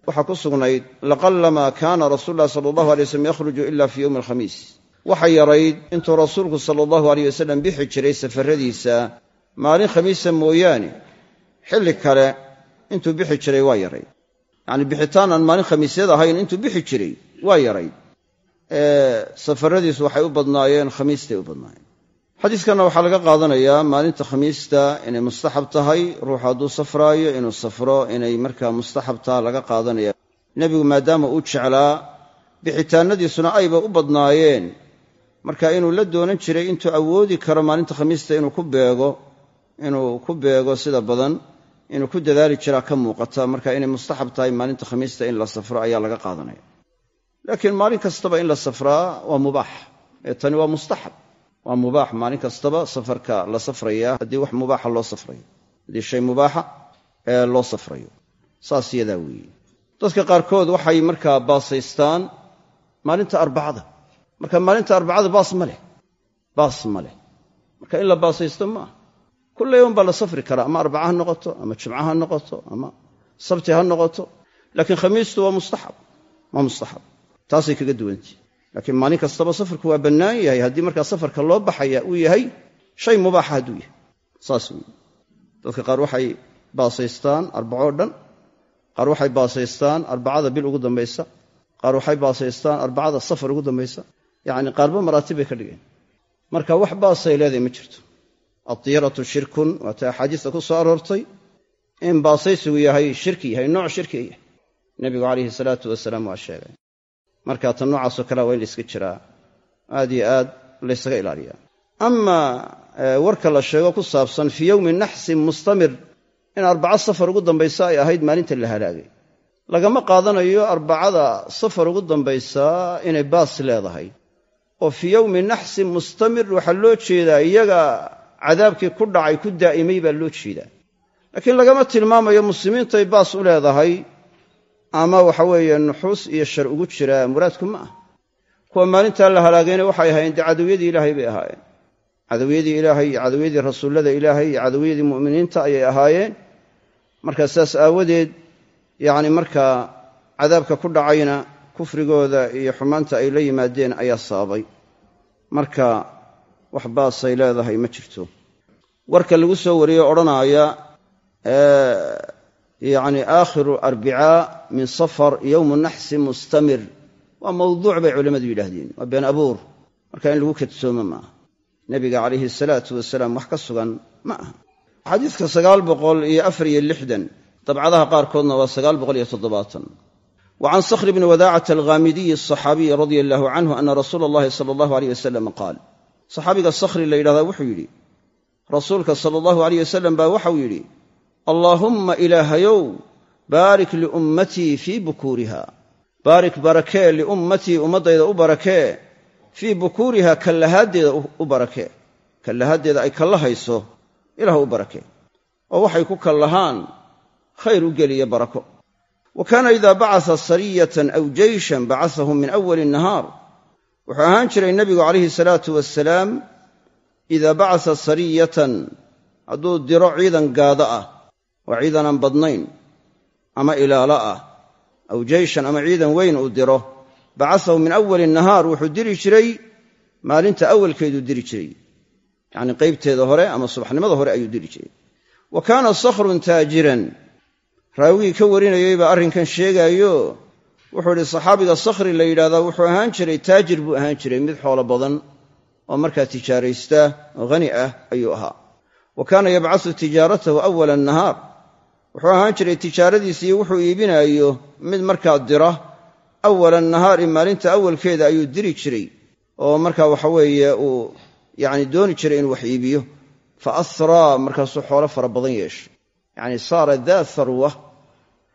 waxaa ku sugnayd laqallama kaana rasuulu llahi sala allahu alay waslm yakhruju ila fii yowmi alkhamiis waxa yarayd intuu rasuulku sala allahu aleyh wasalam bixi jiray safaradiisa maalin khamiisa mooyaane xilli kale intuu bixi jiray waa yarayd yacni bixitaan aan maalin khamiisyad ahayn intuu bixi jiray waa yarayd safaradiisu waxay u badnaayeen khamiistay u badnaayeen. Xadiiskanna waxaa laga qaadanayaa maalinta khamiista inay mustaxab tahay ruuxu hadduu safraayo inuu safro inay markaa mustaxab taha laga qaadanaya. Nebigu maadaama uu jeclaa bixitaanadiisuna ayba u badnaayeen. Marka inuu la doonan jiray intuu awoodi karo maalinta khamiista inuu ku beego inuu ku beego sida badan inuu ku dadaali jiraa ka muuqata marka inay mustaxab tahay maalinta khamiista in la safro ayaa laga qaadanaya. Laakiin maalin kastaba in la safraa waa mubaax. Ee tani waa mustaxab. Waa mubaax. Maalin kastaba safarka la safraya haddii wax mubaaxa loo safrayo. Haddii shay mubaaxa ee loo safrayo. Saas yadaa weeye. Dadka qaarkood waxay markaa baasaystaan maalinta arbacada. Marka maalinta arbacada baas ma leh. Baas ma leh. Marka in la baasaysto maaha kulla yowm baa la safri karaa. Ama arbaca ha noqoto ama jimca ha noqoto ama sabti ha noqoto. Laakiin khamiistu waa mustaxab waa mustaxab. Taasay kaga duwantii. Laakiin maalin kastaba safarku waa bannaan yahay. Haddii markaa safarka loo baxaya uu yahay shay mubaaxa hadduu yahay. Saas weeye. Dadka qaar waxay baasaystaan arbacoo dhan. Qaar waxay baasaystaan arbacada bil ugu dambaysa. Qaar waxay baasaystaan arbacada safar ugu dambaysa. Yacni qaarba maraatib bay ka dhigeen. Marka wax baasay leedahay ma jirto adiyaratu shirkun waata axaadiista ku soo aroortay in baasaysigu yahay shirki yahay nooc shirkiga yahay nebigu calayhi salaatu wasalaam waa sheegay. Marka tan noocaasoo kalea waa in layska jiraa. Aad iyo aad laysaga ilaaliyaa. Amaa warka la sheego ku saabsan fii yowmi naxsin mustamir in arbaco safar ugu dambaysa ay ahayd maalinta la halaagay. Lagama qaadanayo arbacada safar ugu dambaysaa inay baas leedahay. Oo fii yowmi naxsin mustamir waxaa loo jeedaa iyaga cadaabkii ku dhacay ku daa'imay baa loo jeedaa. Laakiin lagama tilmaamayo muslimiintay baas u leedahay ama waxa weeye nuxuus iyo shar ugu jira muraadku ma ah kuwa maalintaa la halaagayna waxay ahaayeen dee cadowyadii ilaahay bay ahaayeen. Cadowyadii ilaahay iyo cadowyadii rasuullada ilaahay iyo cadowyadii mu'miniinta ayay ahaayeen. Markaa saas aawadeed yacni markaa cadaabka ku dhacayna kufrigooda iyo xumaanta ay la yimaadeen ayaa sababay. Marka wax baasay leedahay ma jirto. Warka lagu soo wariyo odhanaaya yacni aakhiru arbicaa min safar yowmu naxsi mustamir. Waa mawduuc bay culammadu yidhaahdeen waa been abuur. Marka in lagu kadsoomo ma aha. Nebiga calayhi salaatu wasalaam wax ka sugan ma aha. Xadiidka sagaal boqol iyo afar iyo lixdan dabcadaha qaarkoodna waa sagaal boqol iyo toddobaatan. Wa can sakhri bni wadaacata alghaamidiyi asaxaabiyi radia allahu canhu ana rasuula allahi sala allahu aleyh wasalam qaal saxaabiga sakhri la yidhahdaa wuxuu yidhi rasuulka sala allahu aleyh wasalam baa waxau yidhi allaahumma ilaahayow baarik liummatii fii bukuuriha. Baarik barakee liummatii ummaddayda u barakee fii bukuuriha kallahaaddeeda u barakee kallahaaddeeda ay kallahayso ilaah u barakee oo waxay ku kallahaan khayr u geliya barako. Wa kaana idaa bacasa sariyatan aw jeyshan bacasahum min awali nahaar wuxuu ahaan jiray nebigu calayhi salaatu wasalaam idaa bacasa sariyatan hadduu diro ciidan gaado ah waa ciidanaan badnayn ama ilaalo ah aw jeyshan ama ciidan weyn uu diro bacasahu min awali nahaar wuxuu diri jiray maalinta awalkeeduu diri jiray. Yacnii qaybteeda hore ama subaxnimada hore ayuu diri jiray. Wa kaana sakhrun taajiran raawigii ka warinayey baa arrinkan sheegaayo wuxuu idhi saxaabiga sakhri la yidhahdaa wuxuu ahaan jiray taajir buu ahaan jiray mid xoolo badan oo markaa tijaaraysta oo hani ah ayuu ahaa. Wa kaana yabcasu tijaaratahu awala annahaar. Wuxuu ahaan jiray tijaaradiisiiyo wuxuu iibinaayo mid markaa dira awala annahaari maalinta awalkeeda ayuu diri jiray oo markaa waxaweeye uu yacni dooni jiray inuu wax iibiyo. Fa asraa markaasuu xoolo fara badan yeeshay. Yacni saara daa sarwa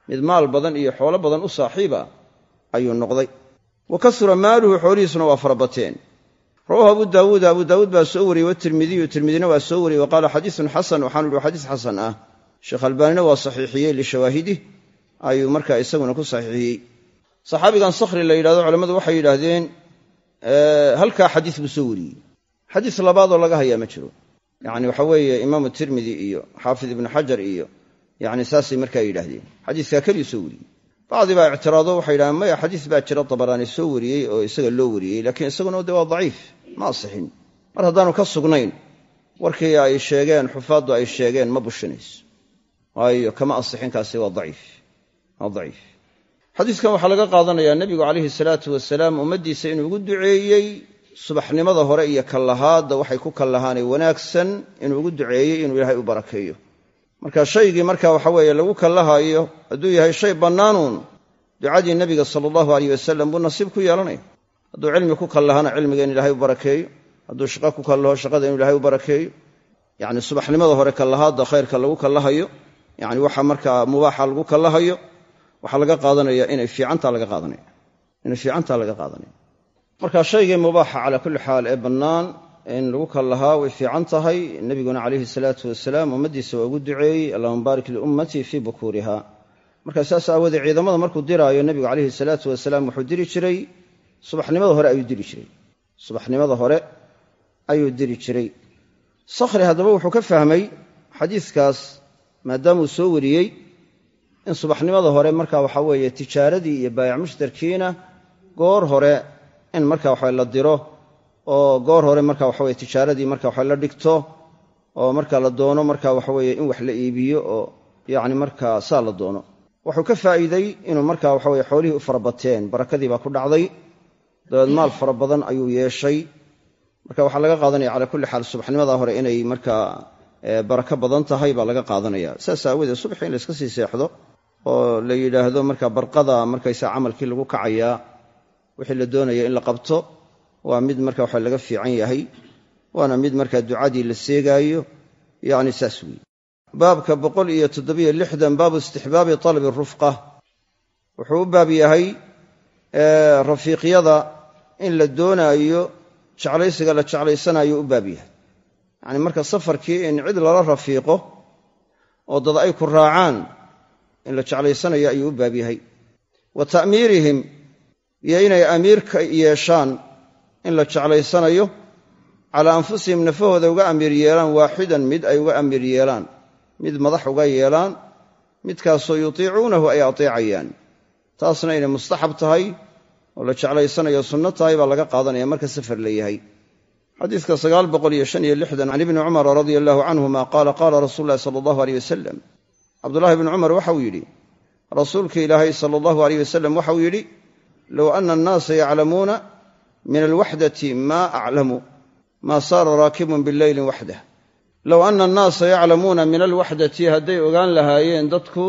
mid maal badan iyo xoolo badan u saaxiiba ayuu noqday. Wa kasura maaluhu xoolihiisuna waa fara bateen. Rawahu abu daawuud abu daawuud baa soo wariyey watirmidiyu tirmidina waa soo wariyey wa qaala xadiisun xasan waxaanu ihi xadiis xasan ah. Sheekh albaanina waa saxiixiyey lishawaahidih ayuu markaa isaguna ku saxiixiyey. Saxaabigan sakhri la yidhahdo culammadu waxay yidhaahdeen halkaa xadiis buu soo wariyey. Xadiis labaadoo laga hayaa ma jiro. Yacni waxa weeye imaamu tirmidi iyo xaafid ibnu xajar iyo yacni saasay markaa yidhaahdeen. Xadiiskaa keliyu soo wariyey bacdi baa ictiraado waxay yidhahdeen maya xadiis baa jira dabaraani soo wariyey oo isaga loo wariyey laakiin isaguna de waa daciif ma asixin mar haddaanu ka sugnayn warkii ay sheegeen xufaaddu ay sheegeen ma bushinayso waayo kama asixin kaasi waa daciif waa daciif. Xadiiskan waxaa laga qaadanayaa nebigu calayhi salaatu wasalaam ummaddiisa inuu ugu duceeyey subaxnimada hore iyo kallahaadda waxay ku kallahaanay wanaagsan inuu ugu duceeyey inuu ilaahay u barakeeyo marka shaygii marka waxa weeye lagu kallahaayo hadduu yahay shay bannaanuun ducadii nebiga sala allahu aleyh wasalam buu nasiib ku yeelanaya hadduu cilmi ku kallahana cilmiga in ilaahay u barakeeyo hadduu shaqo ku kallaho shaqada inu ilahay u barakeeyo. Yacni subaxnimada hore kallahaadda khayrka lagu kallahayo yacni waxa markaa mubaaxa lagu kallahayo waxaa laga qaadanaya inay fiicantaa laga qaadanaya. Inay fiicantaa laga qaadanaya. Marka shaygii mubaaxa calaa kulli xaal ee bannaan in lagu kallahaa way fiican tahay. Nebiguna calayhi salaatu wasalaam ummaddiisa waa ugu duceeyey allahuma baarik liummatii fii bukuuriha marka saas aawoodee ciidamada markuu diraayo nebigu calayhi salaatu wasalaam wuxuu diri jiray subaxnimada hore ayuu diri jiray. Subaxnimada hore ayuu diri jiray. Sakhri haddaba wuxuu ka fahmay xadiiskaas maadaamuu soo wariyey in subaxnimada hore marka waxa weeye tijaaradii iyo baayac mushtarkiina goor hore in marka waxa la diro oo goor hore marka waxaweye tijaaradii marka waxa la dhigto oo marka la doono marka waxaweye in wax la iibiyo oo yacni markaa saa la doono. Wuxuu ka faa'iiday inuu marka waxaweye xoolihii u farabateen barakadii baa ku dhacday dabeed maal fara badan ayuu yeeshay. Marka waxaa laga qaadanaya calaa kulli xaal subaxnimada hore inay markaa barako badan tahay baa laga qaadanaya. Saas aawoodee subaxi in layska sii seexdo oo la yidhaahdo marka barqada markaysa camalkii lagu kacayaa wixii la doonaya in la qabto waa mid marka waxa laga fiican yahay waana mid marka ducadii la seegaayo yacni saas weeye. Baabka boqol iyo toddobiyo lixdan baabu istixbaabi talabi rufqa. Wuxuu u baab yahay rafiiqyada in la doonaayo jeclaysiga la jeclaysanayo u baab yahay. Yacni marka safarkii in cid lala rafiiqo oo dad ay ku raacaan in la jeclaysanayo ayuu u baab yahay. Wa ta'miirihim iyo inay amiir ka yeeshaan in la jeclaysanayo calaa anfusihim nafahooda uga amiir yeelaan waaxidan mid ay uga amiir yeelaan mid madax uga yeelaan midkaasoo yutiicuunahu ay ateecayaan. Taasna inay mustaxab tahay oo la jeclaysanayo sunno tahay baa laga qaadanaya marka safar la yahay. Xadiiska can ibni cumara radia allahu canhuma qaala qaala rasuulu ulahi sala allahu aleyh wasalam cabdullaahi bnu cumar waxauu yidhi rasuulka ilaahay sala allahu aleyh wasalam waxauu yidhi low ana annaasa yaclamuuna min alwaxdati maa aclamu maa saara raakibun bileylin waxdah low ana annaasa yaclamuuna min alwaxdati hadday ogaan lahaayeen dadku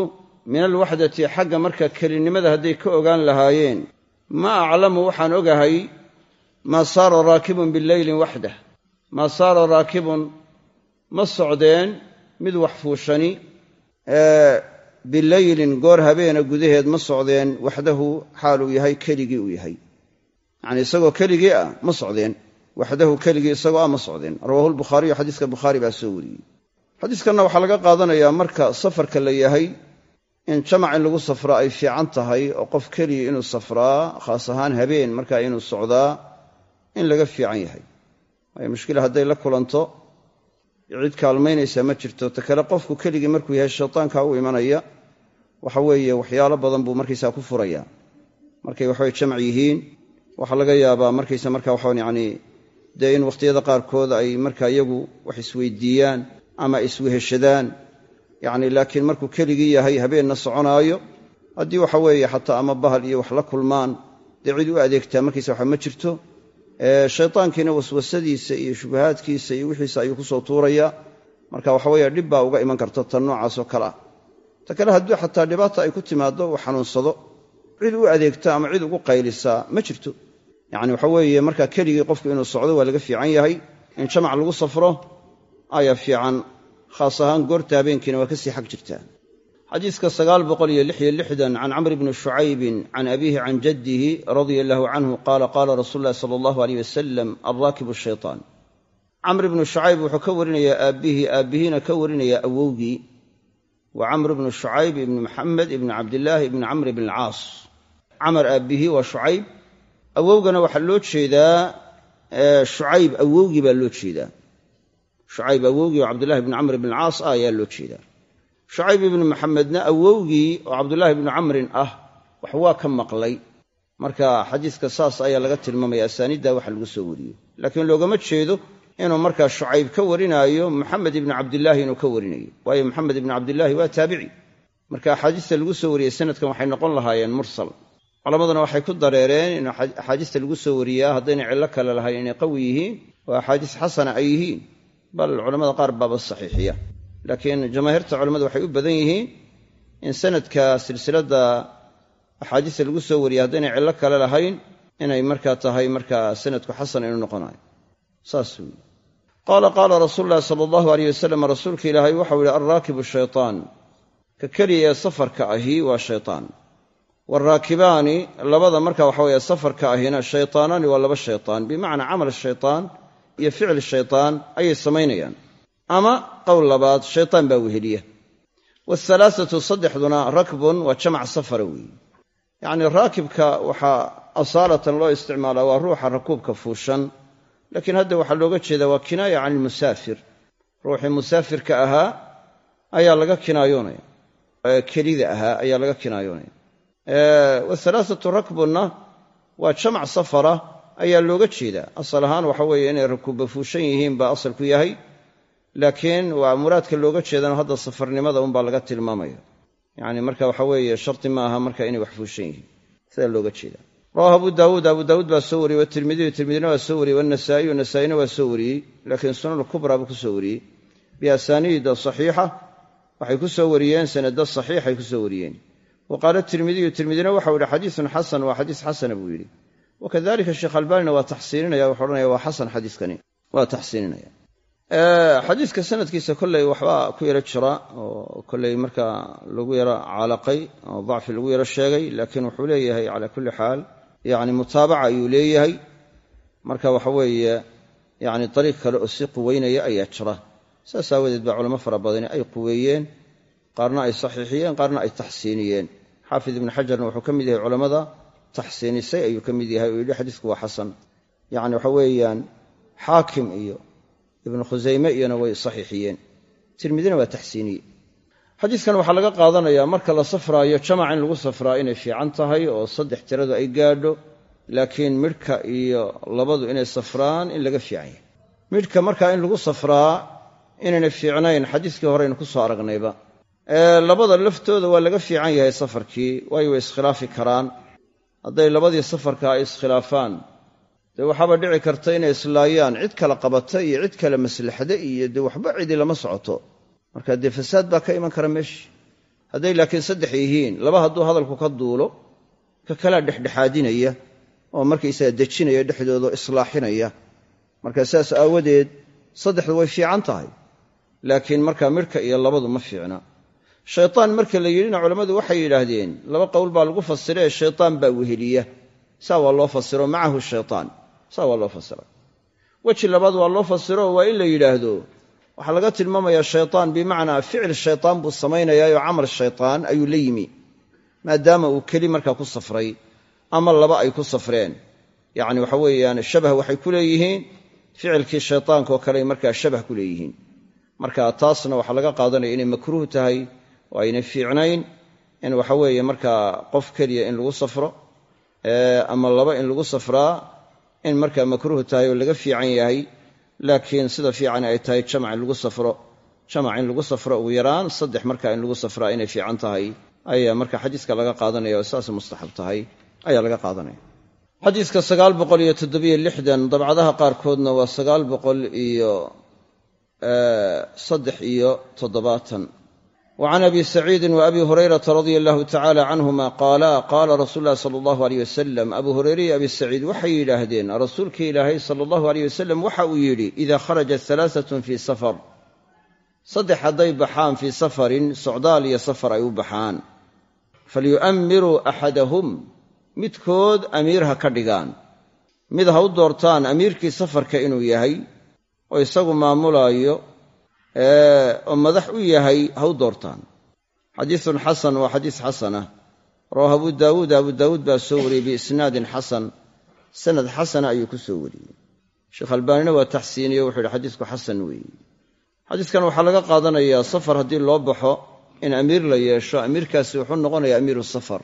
min alwaxdati xagga marka kelinimada hadday ka ogaan lahaayeen maa aclamu waxaan ogahay maa saara raakibun bileylin waxdah maa saara raakibun ma socdeen mid wax fuushani bileylin goor habeena gudaheed ma socdeen waxdahu xaaluu yahay keligii uu yahay yacni isagoo keligii ah ma socdeen. Waxdahu keligii isagoo ah ma socdeen. Rawaahu lbukhaariyu xadiiska bukhaari baa soo wariyey. Xadiiskanna waxaa laga qaadanayaa marka safarka la yahay in jamac in lagu safraa ay fiican tahay oo qof keliya inuu safraa khaas ahaan habeen markaa inuu socdaa in laga fiican yahay. Waayo mushkila hadday la kulanto cid kaalmaynaysaa ma jirto. Ta kale qofku keligii markuu yahay shaytaanka u imanaya waxa weeye waxyaalo badan buu markaysaa ku furaya markay waxaway jamac yihiin waxaa laga yaabaa markaysa marka waxaan yacni dee in wakhtiyada qaarkood ay marka iyagu wax isweydiiyaan ama isweheshadaan yacni laakiin markuu keligii yahay habeenna soconaayo haddii waxa weeye xataa ama bahal iyo wax la kulmaan dee cid u adeegtaa markaysa waxa ma jirto. Shaytaankiina waswasadiisa iyo shubahaadkiisa iyo wixiisa ayuu ku soo tuuraya marka waxaweye dhib baa uga iman karta tan noocaasoo kale ah. Ta kale haddii xataa dhibaata ay ku timaaddo uu xanuunsado cid u adeegta ama cid ugu qaylisaa ma jirto yacni waxa weeye markaa keligii qofku inuu socdo waa laga fiican yahay. In jamac lagu safro ayaa fiican. Khaas ahaan goorta habeenkiina waa ka sii xag jirtaa. Xadiiska sagaal boqol iyo lix iyo lixdan can camr bni shucaybin can abiihi can jaddihi radia allahu canhu qaala qaala rasuulu llahi sala allahu aleyh wasalam alraakibu shaytaan. Camr bnu shucayb wuxuu ka warinayaa aabbihii aabbihiina ka warinayaa awowgii. Wa camr bnu shucayb ibni maxamed ibni cabdillaahi ibni camr ibn alcaas camar aabbihii waa shucayb awowgana waxaa loo jeedaa shucayb awowgii baa loo jeedaa. Shucayb awowgii oo cabdullahi ibni camr ibn alcaas ah ayaa loo jeedaa. Shucayb ibnu maxamedna awowgii oo cabdullaahi ibnu camrin ah wax waa ka maqlay. Marka xadiiska saas ayaa laga tilmaamaya asaaniidda waxa lagu soo wariyo laakiin loogama jeedo inuu markaa shucayb ka warinaayo maxamed ibni cabdillaahi inuu ka warinayo. Waayo maxamed ibni cabdillaahi waa taabici. Marka axaadiista lagu soo wariyey sanadkan waxay noqon lahaayeen mursal culammaduna waxay ku dareereen in axaadiista lagu soo wariyaa haddaynay cillo kale lahayn inay qawi yihiin oo axaadiis xasana ay yihiin bal culamada qaar baaba saxiixiya. Laakiin jamaahiirta culamadu waxay u badan yihiin in sanadka silsiladda axaadiista lagu soo wariyay haddaynay cillo kale lahayn inay markaa tahay markaa sanadku xasan inuu noqonayo. Saas weyi qaala qaala rasuulu llahi sala allahu aleyh wasalam rasuulka ilaahay waxau yihi alraakibu shaytaan. Ka keliya ee safarka ahi waa shaytaan waaraakibaani labada marka waxa weye safarka ahina shaytaanaani waa laba shaytaan. Bimacnaa camal shaytaan iyo ficil shaytaan ayay samaynayaan. Ama qowl labaad shaytaan baa weheliya. Wahalaaatu saddexduna rakbun waa jamac safara weeye yacnii raakibka waxaa asaalatan loo isticmaalaa waa ruuxa rakuubka fuushan. Laakiin hadda waxaa looga jeedaa waa kinaaya can ilmusaafir ruuxii musaafirka ahaa ayaa laga kinaayoonaya. Kelida ahaa ayaa laga kinaayoonaya wahalaaatu rakbunna waa jamac safara ayaa looga jeedaa. Asal ahaan waxa weeye inay rakuubba fuushan yihiin baa asalku yahay laakiin waa muraadka looga jeedano hadda safarnimada unbaa laga tilmaamaya. Yacni marka waxa weeye sharti ma aha marka inay wax fuushan yihiin. Sidaa looga jeeda rawahu abu daawuud abu daawuud baa soo wariyey watirmidiyu tirmidina waa soo wariyey wanasaa'iyu nasaa'ina waa soo wariyey laakiin sunan kubra buu ku soo wariyey. Biasaniida saxiixa waxay ku soo wariyeen sanada saxiixay ku soo wariyeen wa qaala tirmidiyu tirmidina waxau yihi xadiisun xasan waa xadiis xasana buu yidhi. Wakadalika sheekh albaanina waa taxsiininaya wuxu odhanaya waa xasan xadiiskani waa taxsiininaya xadiiska sanadkiisa kolley waxbaa ku yaro jira oo kolley markaa lagu yaro caalaqay oo dacfi lagu yaro sheegay laakiin wuxuu leeyahay cala kulli xaal yani mutaabaca ayuu leeyahay. Marka waxa weeye yani dariiq kale oo sii quweynaya ayaa jira. Saas aawadeed baa culamo fara badani ay quweeyeen qaarna ay saxiixiyeen qaarna ay taxsiiniyeen. Xaafid ibnu xajarna wuxuu ka mid yahay culammada taxsiinisay ayuu ka mid yahay oo yidhi xadiisku waa xasan. Yani waxa weeyaan xaakim iyo ibnu khusayme iyona way saxiixiyeen. Tirmidina waa taxsiiniye. Xadiiskan waxaa laga qaadanayaa marka la safraayo jamac in lagu safraa inay fiican tahay oo saddex tiradu ay gaadho laakiin midhka iyo labadu inay safraan in laga fiican yahay. Midhka markaa in lagu safraa inaynay fiicnayn xadiiskii horeynu ku soo aragnayba labada laftooda waa laga fiican yahay safarkii waayo way iskhilaafi karaan. Hadday labadii safarka ay iskhilaafaan dee waxaaba dhici karta inay islaayaan. Cid kala qabata iyo cid kale maslaxda iyo dee waxba cidi lama socoto. Marka dee fasaad baa ka iman kara meeshii hadday laakiin saddex yihiin laba hadduu hadalku ka duulo ka kalaa dhexdhexaadinaya oo markaysaga dejinaya dhexdooda islaaxinaya. Marka sidaas aawadeed saddexdu way fiican tahay. Laakiin markaa midhka iyo labadu ma fiicna shaytaan marka la yidhina culammadu waxay yidhaahdeen laba qowl baa lagu fasiree shaytaan baa weheliya. Saa waa loo fasiro macahu shaytaan. Saa waa loo fasira weji labaad waa loo fasiro waa in la yidhaahdo waxaa laga tilmaamayaa shaytaan bimacnaa ficil shaytaan buu samaynayaayoo camal shaytaan ayuu la yimi maadaama uu keli markaa ku safray ama laba ay ku safreen. Yacni waxa weeyaan shabah waxay ku leeyihiin ficilkii shaytaankaoo kale ay markaa shabah ku leeyihiin. Marka taasna waxaa laga qaadanaya inay makruuh tahay oo aynay fiicnayn in waxa weeye markaa qof keliya in lagu safro ama laba in lagu safraa in markaa makruuh tahay oo laga fiican yahay laakiin sida fiican ay tahay jamac in lagu safro. Jamac in lagu safro ugu yaraan saddex markaa in lagu safraa inay fiican tahay ayaa marka xadiiska laga qaadanaya oo saas mustaxab tahay ayaa laga qaadanaya. Xadiiska sagaal boqol iyo toddobiyo lixdan dabcadaha qaarkoodna waa sagaal boqol iyo saddex iyo toddobaatan wa can abi saciidin wa abi hurayrata radia allahu tacala canhuma qaala qaala rasuulu llahi sala allahu aleyh wasalam abu hureyre iyo abi saciid waxay yidhaahdeen rasuulkii ilaahay sala allahu aleyh wasalam waxa uu yidhi idaa kharajat halaaatun fii safar saddex hadday baxaan fii safarin socdaal iyo safar ay u baxaan falyu'ammiruu axadahum midkood amiir ha ka dhigaan mid ha u doortaan amiirkii safarka inuu yahay oo isagu maamulaayo oo madax u yahay ha u doortaan. Xadiisun xasan waa xadiis xasanah rawah abu daawuud abu daawuud baa soo wariyey biisnaadin xasan. Sanad xasana ayuu ku soo wariyey. Sheekh albaanina waa taxsiiniye wuxuu yidhi xadiisku xasan weeye xadiiskan waxaa laga qaadanayaa safar haddii loo baxo in amiir la yeesho. Amiirkaasi wuxuu noqonayaa amiiru safar.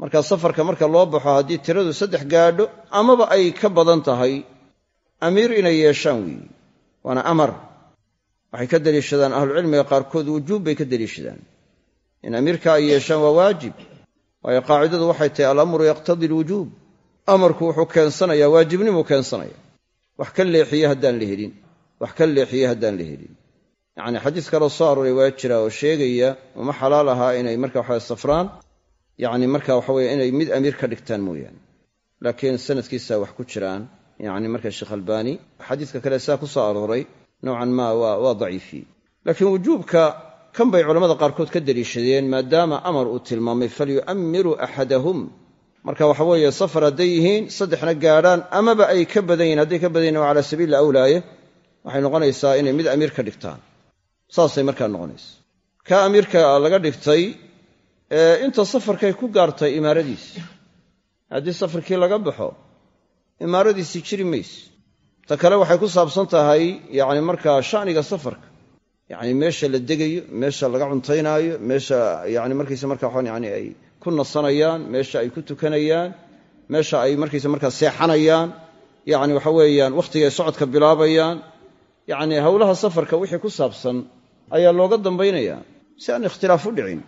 Marka safarka marka loo baxo haddii tiradu saddex gaadho amaba ay ka badan tahay amiir inay yeeshaan weeye waana amar waxay ka deliishadaan ahlucilmiga qaarkood wujuub bay ka deliishadaan. In amiirka ay yeeshaan waa waajib waayo qaacidadu waxay tahay alamru yaqtadi alwujuub. Amarku wuxuu keensanayaa waajibnimuu keensanaya. Wax ka leexiye haddaan la helin wax ka leexiye haddaan la helin. Yacni xadiis kaloo soo arooray waa jira oo sheegaya uma xalaal ahaa inay marka waxawe safraan yacni marka waxaweye inay mid amiir ka dhigtaan mooyaane. Laakiin sanadkiisa wax ku jiraan yacni marka sheekh albaani xadiiska kale saa ku soo arooray nowcan maa waa daciifiyey laakiin wujuubka kan bay culammada qaarkood ka deliishadeen maadaama amar uu tilmaamay falyu'ammiruu axadahum. Marka waxa weeye safar hadday yihiin saddexna gaadhaan amaba ay ka badan yihiin hadday ka badan yihiin waa calaa sabiili awlaaye waxay noqonaysaa inay mid amiir ka dhigtaan. Saasay markaa noqonaysa. Ka amiirka laga dhigtay inta safarkay ku gaartay imaaradiisi haddii safarkii laga baxo imaaradiisii jiri mayse ta kale waxay ku saabsan tahay yacni markaa shaniga safarka yacni meesha la degayo meesha laga cuntaynaayo meesha yani markaysa marka waxaan yani ay ku nasanayaan meesha ay ku tukanayaan meesha ay markaysa markaa seexanayaan yacni waxa weeyaan wakhtigay socodka bilaabayaan. Yacni howlaha safarka wixii ku saabsan ayaa looga dambaynayaa si aan ikhtilaaf u dhicin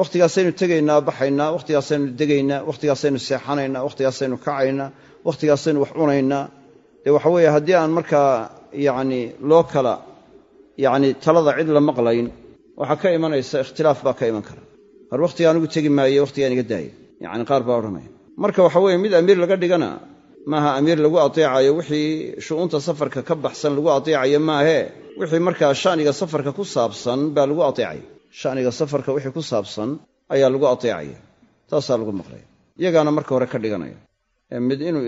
wakhtigaasaynu tegaynaa baxaynaa wakhtigaasaynu degaynaa wakhtigaasaynu seexanaynaa wakhtigaasaynu kacaynaa wakhtigaasaynu wax cunaynaa dee waxa weeye haddii aan markaa yacni loo kala yacni talada cid la maqlayn waxaa ka imanaysa ikhtilaaf baa ka iman kara. Har wakhtiga anigu tegi maaye wakhtigaan iga daaya yacni qaar baa odhanaya. Marka waxa weeye mid amiir laga dhigana maaha amiir lagu ateecayo wixii shu'uunta safarka ka baxsan lagu ateecayo maahee wixii markaa shaniga safarka ku saabsan baa lagu ateecaya. Shaniga safarka wixii ku saabsan ayaa lagu ateecaya. Taasaa lagu maqlaya. Iyagaana marka hore ka dhiganaya mid inuu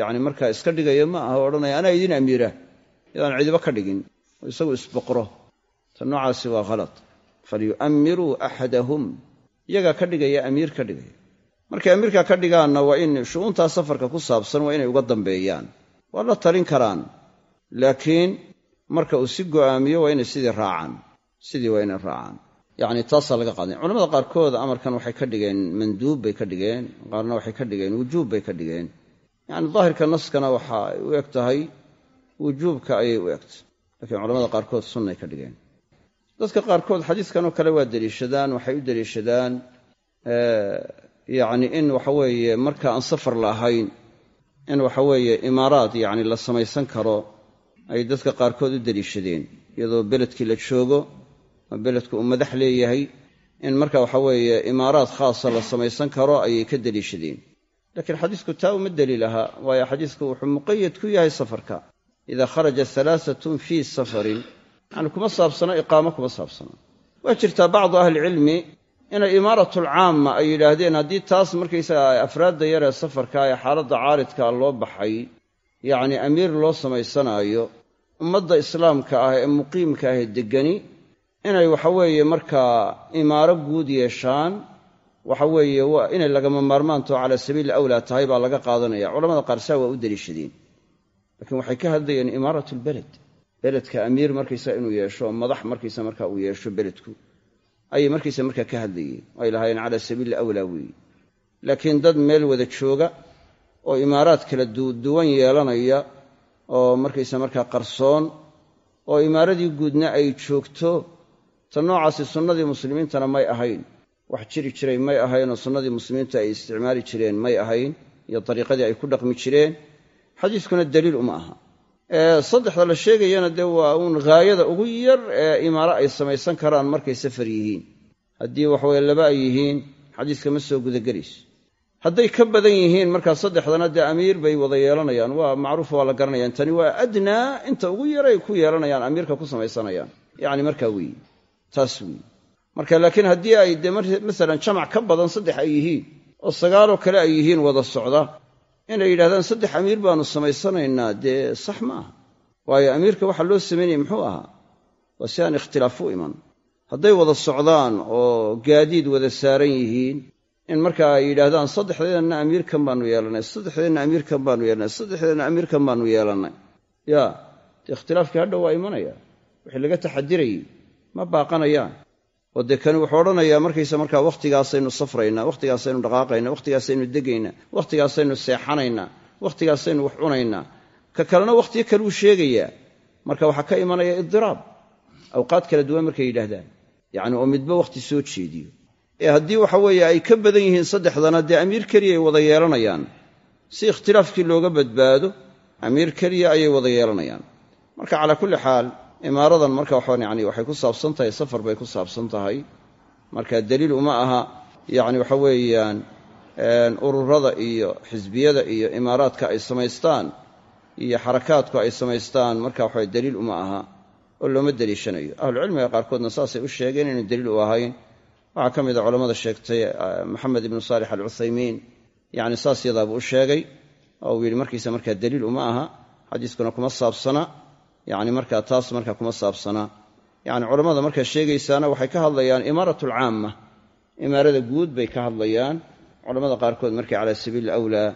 yani markaa iska dhigayo ma aha odhanaya anaa idin amiira yadaan cidiba ka dhigin oo isagu isboqro ta noocaasi waa khalad falyu'ammiruu axadahum iyagaa ka dhigaya amiir ka dhigaya. Markay amiirka ka dhigaanna waa in shu'uuntaa safarka ku saabsan waa inay uga dambeeyaan. Waa la talin karaan laakiin marka uu si go'aamiyo waa inay sidii raacaan sidii waa inay raacaan yacni taasaa laga qaaday culamada qaarkood amarkan waxay ka dhigeen manduub bay ka dhigeen qaarna waxay ka dhigeen wujuub bay ka dhigeen. Yacni daahirka naskana waxa ay u eg tahay wujuubka ayay u egtay laakiin culamada qaarkood sunnay ka dhigeen. Dadka qaarkood xadiiskan oo kale waa deliishadaan waxay u deliishadaan yacni in waxaweeye marka aan safar la ahayn in waxaweeye imaaraad yacni la samaysan karo ay dadka qaarkood u deliishadeen. Iyadoo beledkii la joogo oo beledku uu madax leeyahay in marka waxaweeye imaaraad khaasa la samaysan karo ayay ka deliishadeen. Laakiin xadiisku taa uma deliil aha waayo xadiisku wuxuu muqayad ku yahay safarka. Idaa kharaja alaaatun fii safarin yani kuma saabsano iqaamo kuma saabsano. Waa jirtaa bacdu ahlicilmi inay imaaratlcaamma ay yidhaahdeen haddii taas markaysaga afraadda yaree safarka ee xaaladda caaridkaa loo baxay yacni amiir loo samaysanaayo ummadda islaamka ah ee muqiimka ah ee deggani inay waxaweeye markaa imaaro guud yeeshaan waxa weeye inay lagama maarmaanto calaa sabiili awlaa tahay baa laga qaadanaya. Culamada qaar saa waa u deliishadeen laakiin waxay ka hadlayeen imaarat lbeled beledka amiir markaysa inuu yeesho madax markaysa marka uu yeesho beledku ayay markaysa markaa ka hadlayeen. Ay lahaayeen calaa sabiili awlaa weeye laakiin dad meel wada jooga oo imaaraad kala duwan yeelanaya oo markaysa markaa qarsoon oo imaaradii guudna ay joogto ta noocaasi sunnadii muslimiintana may ahayn. Wax jiri jiray may ahayn oo sunnadii muslimiinta ay isticmaali jireen may ahayn iyo dariiqadii ay ku dhaqmi jireen. Xadiiskuna daliil uma aha. Saddexda la sheegayana dee waa uun ghaayada ugu yar ee imaaro ay samaysan karaan markay safar yihiin. Haddii waxaweye laba ay yihiin xadiiska ma soo gudagelayso hadday ka badan yihiin markaa saddexdana dee amiir bay wada yeelanayaan. Waa macruuf waa la garanayaan. Tani waa adnaa inta ugu yaray ku yeelanayaan amiirka ku samaysanayaan. Yacni markaa weeye taas weeye. Marka laakiin haddii ay dee masalan jamac ka badan saddex ay yihiin oo sagaaloo kale ay yihiin wada socda inay yidhahdaan saddex amiir baanu samaysanaynaa dee sax ma aha. Waayo amiirka waxaa loo samaynaya muxuu ahaa? Waa si aan ikhtilaaf u iman. Hadday wada socdaan oo gaadiid wada saaran yihiin in markaa ay yidhaahdaan saddexdeedna amiirkan baanu yeelannay saddexdeedna amiirkan baanu yeelannay saddexdeedna amiirkan baanu yeelannay ya dee ikhtilaafkii hadha waa imanaya? Wixii laga taxadirayey ma baaqanayaan. Oo dee kani wuxuu odhanayaa markaysa markaa wakhtigaasaynu safraynaa wakhtigaasaynu dhaqaaqaynaa wakhtigaasaynu degaynaa wakhtigaasaynu seexanaynaa wakhtigaasaynu wax cunaynaa ka kalena wakhtiyo kaluu sheegayaa. Marka waxaa ka imanaya idiraab awqaad kala duwan markay yidhaahdaan. Yacni oo midba wakhti soo jeediyo. Ee haddii waxa weeye ay ka badan yihiin saddexdana dee amiir keliya ay wada yeelanayaan. Si ikhtilaafkii looga badbaado amiir keliya ayay wada yeelanayaan. Marka calaa kulli xaal imaaradan marka waxaan yani waxay ku saabsan tahay safar bay ku saabsan tahay marka daliil uma aha yacni waxa weeyaan ururada iyo xisbiyada iyo imaaraadka ay samaystaan iyo xarakaadku ay samaystaan marka waxa daliil uma aha oo looma deliishanayo. Ahlucilmiga qaarkoodna saasay u sheegeen inay daliil u ahayn. Waxaa ka mida culammada sheegtay maxamed ibnu saalix alcuthaymiin. Yani saas yadaabuu u sheegay oo uu yidhi markiisa markaa daliil uma aha xadiiskuna kuma saabsana yani markaa taas marka kuma saabsana yani culammada markaa sheegaysaana waxay ka hadlayaan imaarat alcaamma imaarada guud bay ka hadlayaan. Culamada qaarkood markay calaa sabiili awlaa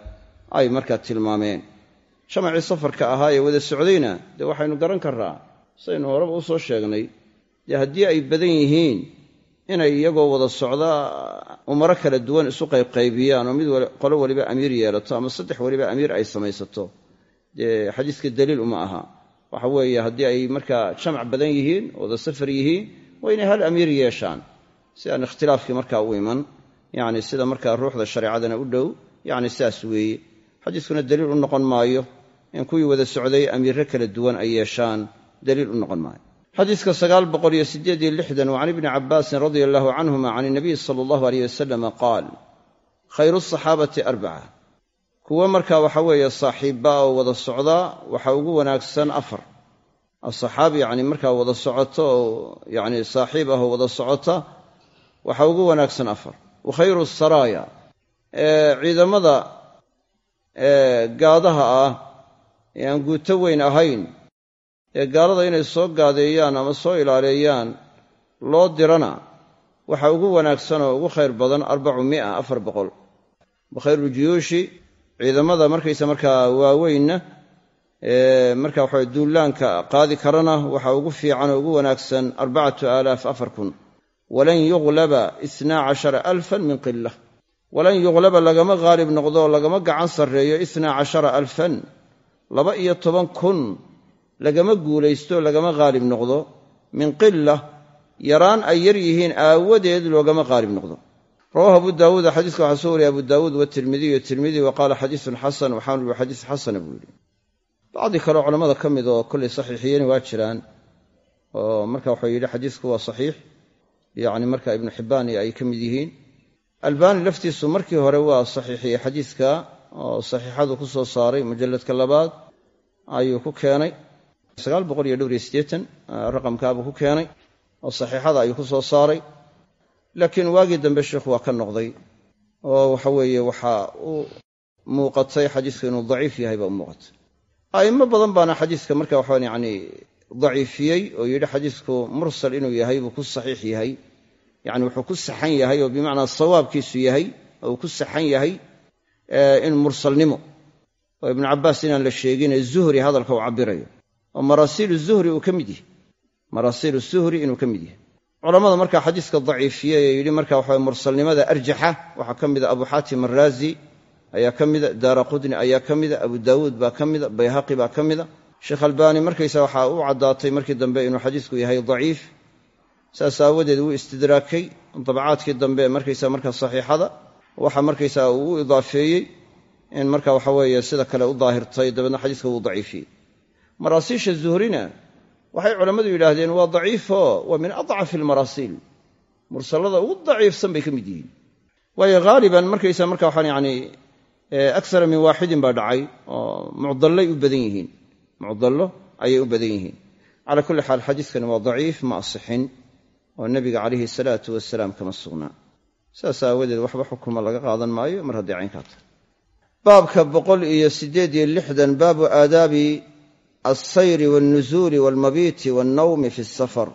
ay markaa tilmaameen. Jamacii safarka ahaa ee wada socdayna dee waxaynu garan karraa saynu horeba u soo sheegnay dee haddii ay badan yihiin inay iyagoo wada socda umaro kala duwan isu qaybqaybiyaan oo mid qolo waliba amiir yeelato ama saddex waliba amiir ay samaysato dee xadiiska daliil uma aha waxa weeye haddii ay markaa jamac badan yihiin wada safar yihiin waa inay hal amiir yeeshaan si aan ikhtilaafkii markaa u iman. Yani sida markaa ruuxda shareecadana u dhow yani sidaas weeye. Xadiiskuna daliil u noqon maayo in kuwii wada socday amiirro kala duwan ay yeeshaan daliil u noqon maayo. Xadiiska sagaal boqoliyo sideed iyo lixdan wa can ibni cabbaasin radia allahu canhuma can inabiy sala allahu aleyh wasalama qaal khayru saxaabati arbaca kuwo markaa waxa weeye saaxiibba oo wada socda waxa ugu wanaagsan afar. Asaxaabi yani markaa wada socoto oo yani saaxiib ah oo wada socota waxa ugu wanaagsan afar. Wa khayru saraaya ciidamada gaadaha ah ee aan guuto weyn ahayn ee gaalada inay soo gaadeeyaan ama soo ilaaleeyaan loo dirana waxa ugu wanaagsan oo ugu khayr badan arbacu mia afar boqol. Wa juyuushi ciidamada markaysa markaa waaweynna marka waxa duullaanka qaadi karana waxa ugu fiican oo ugu wanaagsan arbacatu aalaaf afar kun. Walan yuglaba itnaa cashara alfan min qila walan yuglaba lagama haalib noqdo lagama gacan sarreeyo itnaa cashara alfan. Laba iyo toban kun lagama guulaysto lagama haalib noqdo. Min qila yaraan ay yar yihiin aawadeed loogama qaalib noqdo rawahu abu daawuuda xadiiska waxaa soo wariyay abu daawuud watirmidiy tirmidi wa xadiisun xasan waxaanu yihi xadiis xasana buu yidhi. Bacdi kaleo culammada ka mid oo kollay saxiixiyeni waa jiraan oo marka waxau yidhi xadiisku waa saxiix yacni marka ibnu xibbaan ay ka mid yihiin. Albaani laftiisu markii hore waa saxiixiyey xadiiska oo saxiixadu ku soo saaray mujalladka labaad ayuu ku keenay. Iyo iyo siddeetan raqamkaabuu ku keenay oo saxiixada ayuu ku soo saaray laakiin waagii dambe sheikhu waa ka noqday oo waxa weeye waxaa u muuqatay xadiisku inuu daciif yahay baa u muuqatay. A'immo badan baana xadiiska marka waxaan yacni daciifiyey oo yidhi xadiisku mursal inuu yahay buu ku saxiix yahay yacni wuxuu ku saxan yahay oo bimacnaa sawaabkiisu yahay oo uu ku saxan yahay in mursalnimo. Oo ibnu cabbaas inaan la sheegine zuhri hadalka uu cabbirayo. Oo maraasiilu zuhri uu ka mid yahay. Maraasiilu zuhri inuu ka mid yahay culammada markaa xadiiska daciifiyey ee yidhi marka waxa mursalnimada arjaxa waxaa ka mida abu xaatim araazi ayaa ka mida daara qudni ayaa ka mida abu daawuud baa ka mida bayhaqi baa ka mida sheekh albaani markaysa waxaa u caddaatay markii dambe inuu xadiisku yahay daciif saas aawadeed wuu istidraakay dabcaadkii dambe markaysa marka saxiixada waxa markaysa uu idaafeeyey in marka waxa weeye sida kale u daahirtay dabeedna xadiiska wuu daciifiyey. Maraasiisha zuhrina waxay culammadu yidhaahdeen waa daciifo waa min adcafi almaraasiil mursallada ugu daciifsan bay ka mid yihiin. Waayo haaliban markaysa marka waxaan yacni aksara min waaxidin baa dhacay oo mucdallay u badan yihiin. Mucdallo ayay u badan yihiin. Calaa kulli xaal xadiiskani waa daciif ma asixin oo nebiga calayhi salaatu wasalaam kama sugnaa. Saas aawadeed waxba xukuma laga qaadan maayo mar haddii caynkaa tahay baabka boqol iyo siddeed iyo lixdan baabu aadaabi alsayri walnusuuli walmabiiti waalnawmi fi safar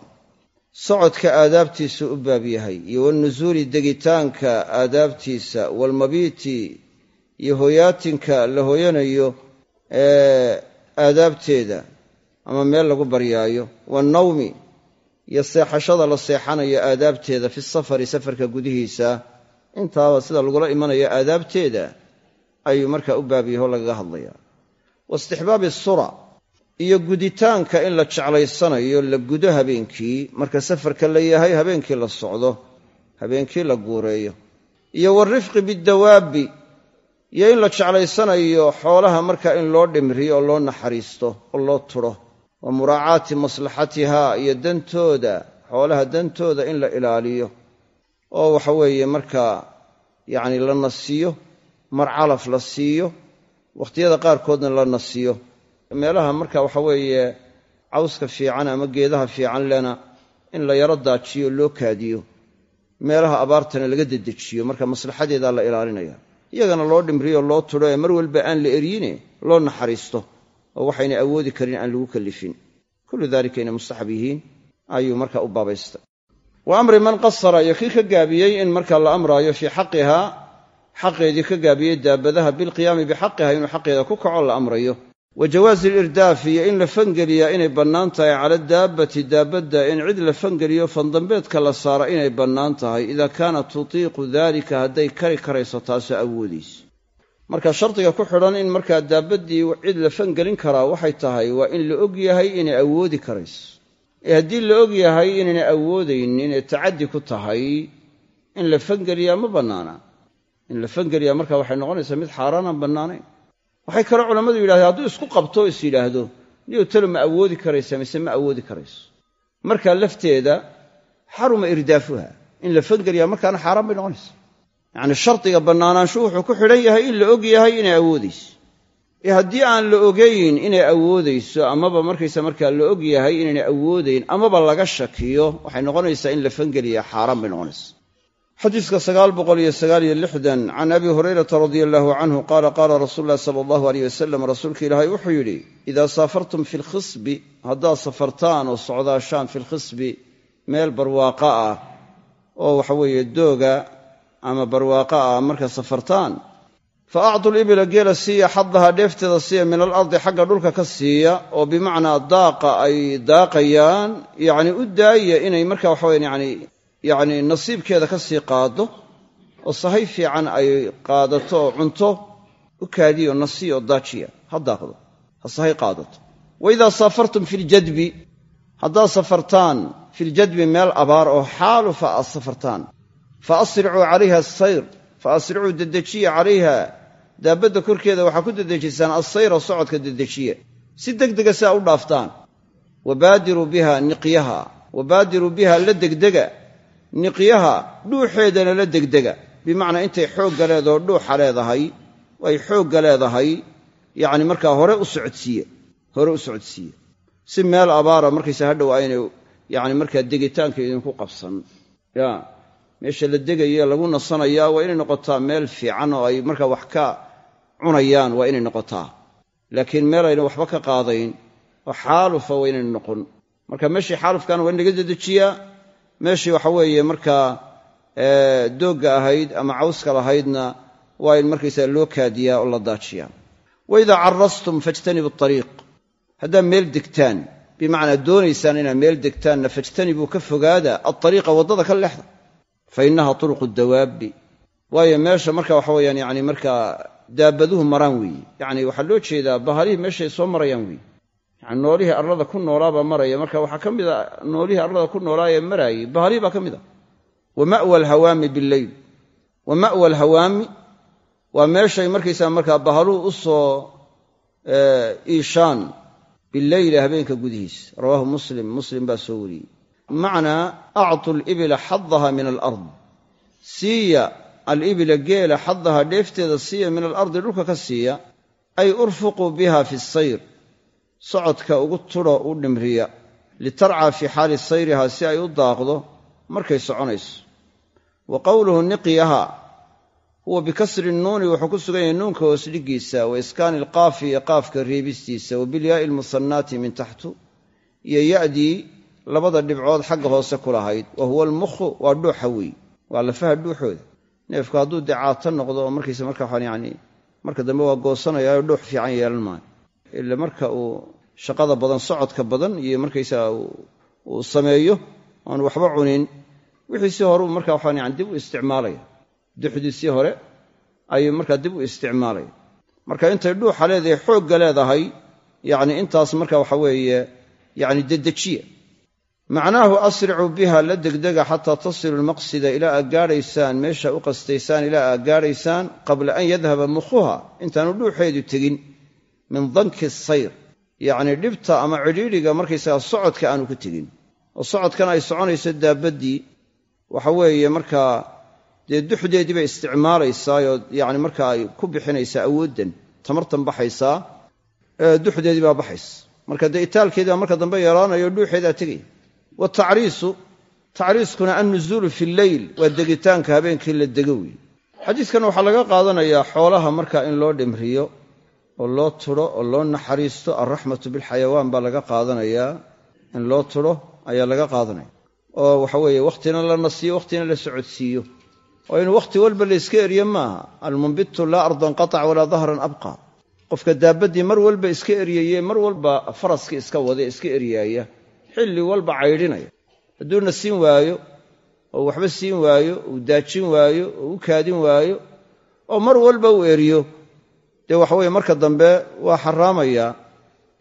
socodka aadaabtiisu u baab yahay iyo walnusuuli degitaanka aadaabtiisa waalmabiiti iyo hoyaatinka la hoyanayo ee aadaabteeda ama meel lagu baryaayo waalnawmi iyo seexashada la seexanayo aadaabteeda fi safari safarka gudihiisa intaaba sida lagula imanayo aadaabteeda ayuu markaa u baab yahay oo lagaga hadlayaa waistixbaabi sura iyo guditaanka in la jeclaysanayo la gudo habeenkii marka safarka la yahay habeenkii la socdo habeenkii la guureeyo. Iyo warifqi bidawaabbi iyo in la jeclaysanayo xoolaha marka in loo dhimriyo oo loo naxariisto oo loo tudho wa muraacaati maslaxatiha iyo dantooda xoolaha dantooda in la ilaaliyo. Oo waxa weeye markaa yacni la nasiyo mar calaf la siiyo wakhtiyada qaarkoodna la nasiyo meelaha marka waxa weeye cawska fiican ama geedaha fiican lena in la yaro daajiyo loo kaadiyo. Meelaha abaartana laga dedejiyo marka maslaxadeedaa la ilaalinaya. Iyagana loo dhimriyo loo tudho ee mar walba aan la eryine loo naxariisto oo waxayna awoodi karin aan lagu kallifin kullu dalika inay mustaxab yihiin ayuu marka u baabaystay wa amri man qasara iyo kii ka gaabiyey in marka la amraayo fii xaqihaa xaqeedii ka gaabiyey daabadaha bilqiyaami bixaqiha inuu xaqeeda ku kaco la amrayo wa alirdaafi iyo in la fangeliyaa inay bannaan tahay cala daabbati daabadda in cid la fangeliyo fandambeedka la saara inay bannaan tahay. Idaa kaanat tutiiqu daalika hadday kari karayso taasoo awoodayso marka shardiga ku xidhan in markaa daabaddii cid la fangelin karaa waxay tahay waa in la og yahay inay awoodi karayso. Ee haddii la og yahay inaynay awoodaynin ee tacaddi ku tahay in la fangeliyaa ma bannaana. In la fangeliyaa marka waxay noqonaysaa mid xaaraanaan bannaanayn waxay kaloo culammadu yidhahdeen hadduu isku qabto is yidhaahdo niyow talo ma awoodi karaysa mise ma awoodi karayso? Markaa lafteeda xaruma irdaafuha in la fangeliyaa markaana xaaraan bay noqonaysa yacni shardiga bannaanaanshu wuxuu ku xidhan yahay in la og yahay inay awoodayso. Ee haddii aan la ogayn inay awoodayso amaba markaysa markaa la og yahay inaynay awoodayn amaba laga shakiyo waxay noqonaysaa in la fangeliyaa xaaraan bay noqonaysa xadiiska sagaal boqol iyo sagaal iyo lixdan can abi hurayrata radia allahu canhu qaala qaala rasuulu ulahi sala allahu aleyh wasalam rasuulka ilaahay wuxuu yidhi idaa saafartum fi lkhisbi haddaad safartaan oo socdaashaan fi lkhisbi meel barwaaqa ah oo waxaweeye dooga ama barwaaqa ah marka safartaan fa acdu libila geela siiya xadaha dheefteeda siiya min alardi xagga dhulka ka siiya oo bimacnaa daaqa ay daaqayaan yacni u daaya inay marka waxaweyan yani yacni nasiibkeeda ka sii qaado oo sahay fiican ay qaadato oo cunto u kaadiyo nasiyo oo daajiya ha daaqdo ha sahay qaadato. Wa idaa saafartum fi ljadbi haddaad safartaan filjadbi meel abaar oo xaalufa aad safartaan fa asricuu calayha asayr fa asricuu dedejiya calayha daabadda korkeeda waxaa ku dedejisaan assayra socodka dedejiya si degdega si aa u dhaaftaan. Wabaadiruu biha niqyaha wabaadiruu biha la degdega niqyaha dhuuxeedana la degdega. Bimacnaa intay xoogga leedao dhuuxa leedahay ay xoogga leedahay yacni markaa hore u socodsiiye hore u socodsiiye. Si meel abaara markaysa hadhow aynay yacni markaa degitaanka idinku qabsan. Ya meesha la degaye lagu nasanayaa waa inay noqotaa meel fiican oo ay markaa wax ka cunayaan waa inay noqotaa. Laakiin meel ayna waxba ka qaadayn oo xaalufa waa inayna noqon. Marka meeshii xaalufkaana waa in laga dedejiyaa meeshii waxa weeye markaa doogga ahayd ama cawska lahaydna waa in markaysaa loo kaadiyaa oo la daajiyaa. Wa idaa carastum fajtanibu ariiq haddaad meel degtaan bimacnaa doonaysaan inaad meel degtaanna fajtanibuu ka fogaada aariiqa waddada ka leexda. Fa innaha turuqu dawaabbi waayo meesha marka waxa weyaan yani markaa daabaduhu maraan weeye yacni waxaa loo jeedaa bahalihii meeshay soo marayaan weeye yani noolihii arlada ku noolaabaa maraya. Marka waxaa ka mid a noolihii arlada ku noolaayee maraayey bahalihii baa ka mid a. Wa ma'wa alhawaami billeyl wa ma'wa alhawaami waa meeshay markaysaa markaa bahaluhu u soo iishaan bileyli habeenka gudihiisa rawaahu muslim muslim baa soo wariyey. Bimacnaa actu libila xadaha min alard. Siiya alibila geela xadaha dheefteeda siiya min alardi dhulka ka siiya ay urfuquu biha fi sayr socodka ugu tudho u dhimriya litarcaa fii xaali sayriha si ay u daaqdo markay soconayso. Wa qowluhu niqyaha huwa bikasri nuuni wuxuu ku sugan yahay nuunka hoos dhiggiisa wa iskaani ilqaafi iyo qaafka reebistiisa wa bilyaa'i almusannaati min taxtu iyo ya'dii labada dhibcood xagga hoose ku lahayd wa huwa almukhu waa dhuuxa weey waa lafaha dhuuxooda. Neefku hadduu dee caato noqdo oo markiisa marka waxaan yacni marka dambe waa goosanayaayo dhuux fiican yeelan maayo ila marka uu shaqada badan socodka badan iyo markaysaga uu sameeyo oon waxba cunin wixiisii hore uu marka waxaan yani dib u isticmaalaya. Duxdiisii hore ayuu markaa dib u isticmaalaya. Marka intay dhuuxa leedahay xoogga leedahay yacni intaas marka waxa weeye yacni dedejiya. Macnaahu asricuu biha la degdega xataa tasilu lmaqsida ilaa aad gaadhaysaan meesha u qastaysaan ilaa aad gaadhaysaan qabla an yadhaba mukhuha intaanu dhuuxeedu tegin min danki sayr. Yacnii dhibta ama cidhiidhiga markaysaga socodka aanu ku tegin. Oo socodkan ay soconayso daabaddii waxa weeye markaa dee duxdeedii bay isticmaalaysaayoo yacni markaa ay ku bixinaysaa awooddan tamartan baxaysaa duxdeedii baa baxaysa. Marka dee itaalkeedii marka dambe yeelaanayo dhuuxeedaa tegaya watacriisu tacriiskuna annuzuulu fi lleyl waa degitaanka habeenkii la dego weeye xadiidkan waxaa laga qaadanayaa xoolaha marka in loo dhimriyo oo loo tudho oo loo naxariisto alraxmatu bilxayawaan baa laga qaadanayaa in loo tudho ayaa laga qaadanaya. Oo waxa weeye wakhtina la nasiyo wakhtina la socodsiiyo. Oo in wakhti walba la yska eriyo maaha. Almunbitu laa ardan qatac walaa dahran abqa. Qofka daabaddii mar walba iska eryaye mar walba faraskii iska wada iska eryaaya xilli walba caydhinaya. Hadduuna siin waayo oo waxba siin waayo uu daajin waayo oo u kaadin waayo oo mar walba uu eriyo dee waxaweye marka dambe waa xaraamayaa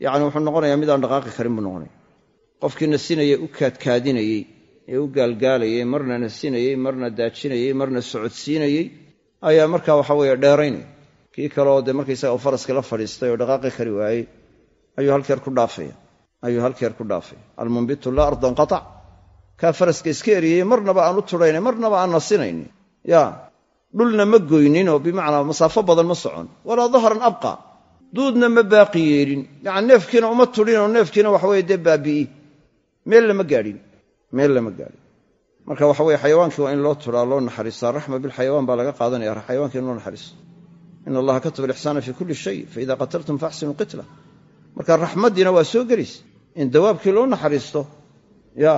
yacni wuxuu noqonayaa midaan dhaqaaqi karin buu noqonaya. Qofkii nasinaya u kaadkaadinayey ee u gaalgaalayey marna nasinayey marna daajinayey marna socodsiinayey ayaa markaa waxa weeye dheeraynaya. Kii kaleoo dee markaysaga u faraskii la fadhiistay oo dhaqaaqi kari waayey ayuu halkeer ku dhaafaya. Ayuu halkeer ku dhaafaya. Almunbitu laa ardan qatac. Kaa faraska iska eriyey marnaba aan u tudhayna marnaba aan nasinayni ya dhulna ma goynin oo bimacnaa masaafo badan ma socon. Walaa dahran abqa. Duudna ma baaqi yeelin. Yacani neefkiina uma tudhin oo neefkiina waxaweye dee baabi'i. Meel lama gaadhin. Meel lama gaadhin. Marka waxa weye xayawaankii waa in loo turaa loo naxariistaa raxma bilxayawaan baa laga qaadanaya. Xayawanka in loo naxariisto in allaha kataba alixsaana fii kulli shay. Faida qataltum faaxsinuu qitla. Marka raxmaddiina waa soo gelaysa in dawaabkii loo naxariisto ya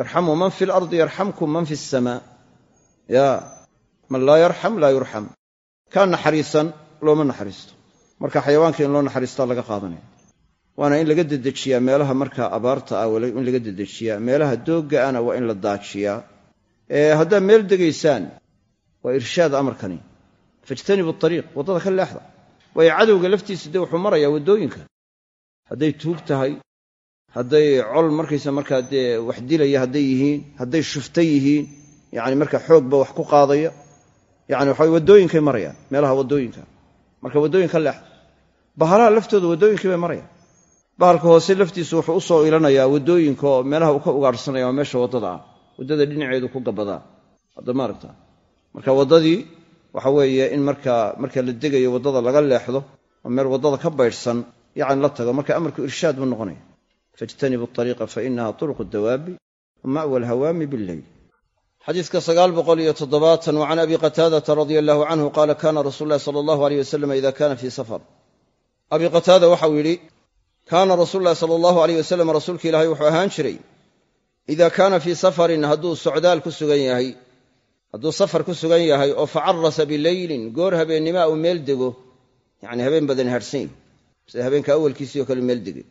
irxamuu man fi lardi yarxamkum man fi asamaa ya man laa yarxam laa yurxam kaa naxariisan looma naxariisto. Marka xayawaanka in loo naxariistaa laga qaadanaya. Waana in laga dedejiyaa meelaha markaa abaarta ah in laga dedejiyaa meelaha doogga ana waa in la daajiyaa. Haddaad meel degaysaan waa irshaad amarkani. Fajtanibu ariiq waddada ka leexda. Waayo cadowga laftiisa dee wuxuu marayaa waddooyinka. Hadday tuug tahay hadday col markaysa markaa dee wax dilaya hadday yihiin hadday shufta yihiin yani marka xoogba wax ku qaadaya yani waxa waddooyinkay marayaan meelaha waddooyinka. Marka waddooyinka leex bahalaha laftooda waddooyinkii bay marayaan. Bahalka hoose laftiisu wuxuu u soo ilanayaa waddooyinka oo meelaha uu ka ugaadhsanaya waa meesha waddada ah. Waddada dhinaceedu ku gabadaa hadda maaragta marka waddadii waxa weeye in markaa marka la degayo waddada laga leexdo oo meel waddada ka baydhsan yacni la tago marka amarku irshaad buu noqonaya. Faijtanibu ariiqa fa inaha turuqu dawaabi wa ma'wa alhawaami billeyl xadiiska sagaal boqol iyo toddobaatan wa can abi qataadata radia allahu canhu qaala kana rasuulu llahi sala allahu aleyh wasalam ida kana fii safar. Abi qataada waxau yidhi kaana rasuulu llahi sala allahu aleyh wasalam rasuulka ilaahay wuxuu ahaan jiray ida kaana fii safarin hadduu socdaal ku sugan yahay hadduu safar ku sugan yahay oo facarasa bileylin goor habeennimaa uu meel dego yacni habeen badan harhsan sida habeenka awalkiisii oo kale meel degay.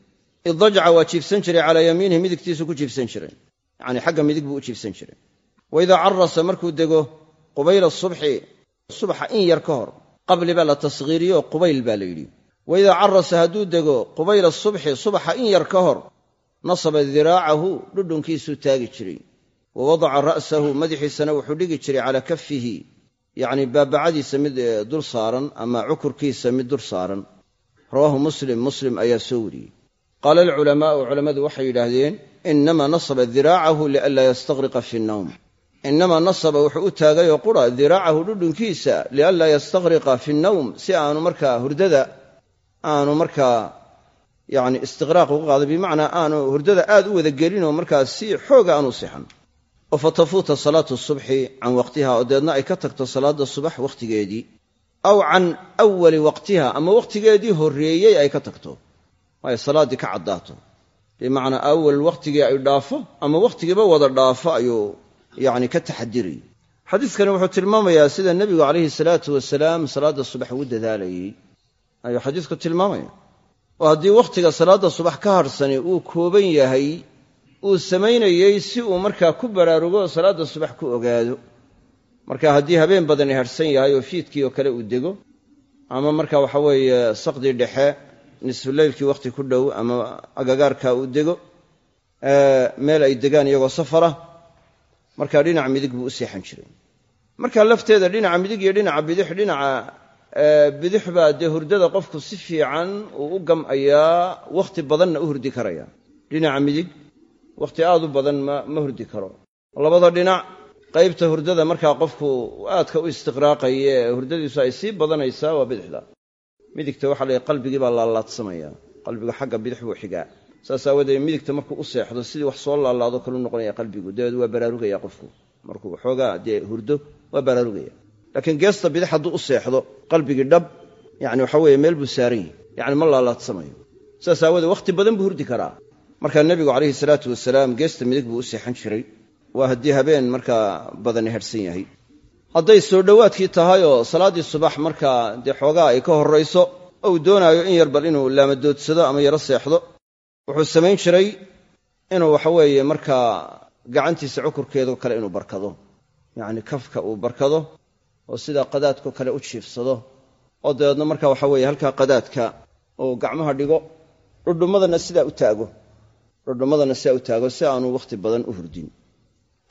Iddajaca waa jiibsan jiray calaa yamiinihi midigtiisu ku jiibsan jiray. Yacni xagga midig buu u jiibsan jiray wa idaa carasa markuu dego qubayla subxi subaxa in yar ka hor qabli baa la tasghiiriyo qubayl baa la yidhi. Wa idaa carasa hadduu dego qubayla subxi subaxa in yar ka hor nasaba diraacahu dhudhunkiisuu taagi jiray. Wa wadaca ra'sahu madaxiisana wuxuu dhigi jiray calaa kafihi yacni baabacadiisa mid dul saaran ama cukurkiisa mid dul saaran. Rawaahu muslim muslim ayaa soo wariyey. Qaala alculamaa'u culammadu waxay yidhaahdeen inamaa nasaba diraacahu lianlaa yastaqriqa fi nnawm inamaa nasaba wuxuu u taagayoo qura diraacahu dhudhunkiisa lianlaa yastaqriqa fi nnawm si aanu markaa hurdada aanu markaa yani istiqraaq uga qaado bimacnaa aanu hurdada aad u wada gelinoo markaa si xooga aanu sixan oo fa tafuuta salaatu subxi can waqtiha oo deedna ay ka tagto salaadda subax wakhtigeedii aw can awali waqtiha ama wakhtigeedii horreeyey ay ka tagto ay salaaddii ka caddaato bimacnaa awal wakhtigii ay dhaafo ama wakhtigiiba wada dhaafo ayuu yacni ka taxadirayy xadiiskani wuxuu tilmaamayaa sida nebigu calayhi salaatu wasalaam salaadda subax ugu dadaalayey ayuu xadiisku tilmaamaya. Oo haddii wakhtiga salaadda subax ka hadhsani uu kooban yahay uu samaynayey si uu markaa ku baraarugo salaadda subax ku ogaado. Marka haddii habeen badani hadhsan yahay oo fiidkii oo kale uu dego ama marka waxa weeye saqdii dhexe nisfuleylkii wakhti ku dhow ama agagaarka uu dego meel ay degaan iyagoo safara markaa dhinaca midig buu u seexan jiray. Markaa lafteeda dhinaca midig iyo dhinaca bidix dhinaca bidix baa dee hurdada qofku si fiican uu u gam'ayaa wakhti badanna u hurdi karaya. Dhinaca midig wakhti aad u badan ma hurdi karo. Labada dhinac qaybta hurdada markaa qofku aadka u istiqraaqaya ee hurdadiisu ay sii badanaysaa waa bidixda. Midigta waxa la qalbigii baa laalaadsamaya qalbigu xagga bidix buu xigaa saas aawadeed midigta markuu u seexdo sidii wax soo laalaado kalu noqonaya qalbigu. Dabeed waa baraarugaya qofku. Markuu xoogaa dee hurdo waa baraarugaya. Laakiin geesta bidix hadduu u seexdo qalbigii dhab yani waxa weeye meel buu saaran yahi yani ma laalaadsamayo saas aawoodee wakhti badan buu hurdi karaa. Markaa nebigu calayhi salaatu wasalaam geesta midig buu u seexan jiray. Waa haddii habeen markaa badani hadhsan yahay. Hadday soo dhowaadkii tahay oo salaaddii subax markaa dee xoogaa ay ka horrayso ou doonaayo in yar bal inuu laamadoodsado ama yaro seexdo wuxuu samayn jiray inuu waxaweeye markaa gacantiisa cukurkeedoo kale inuu barkado. Yacni kafka uu barkado oo sidaa qadaadkao kale u jiifsado. Oo dabeedna marka waxa weeye halkaa qadaadka uu gacmaha dhigo dhudhummadana sidaa u taago. Dhudhummadana sidaa u taago si aanu wakhti badan u hurdin.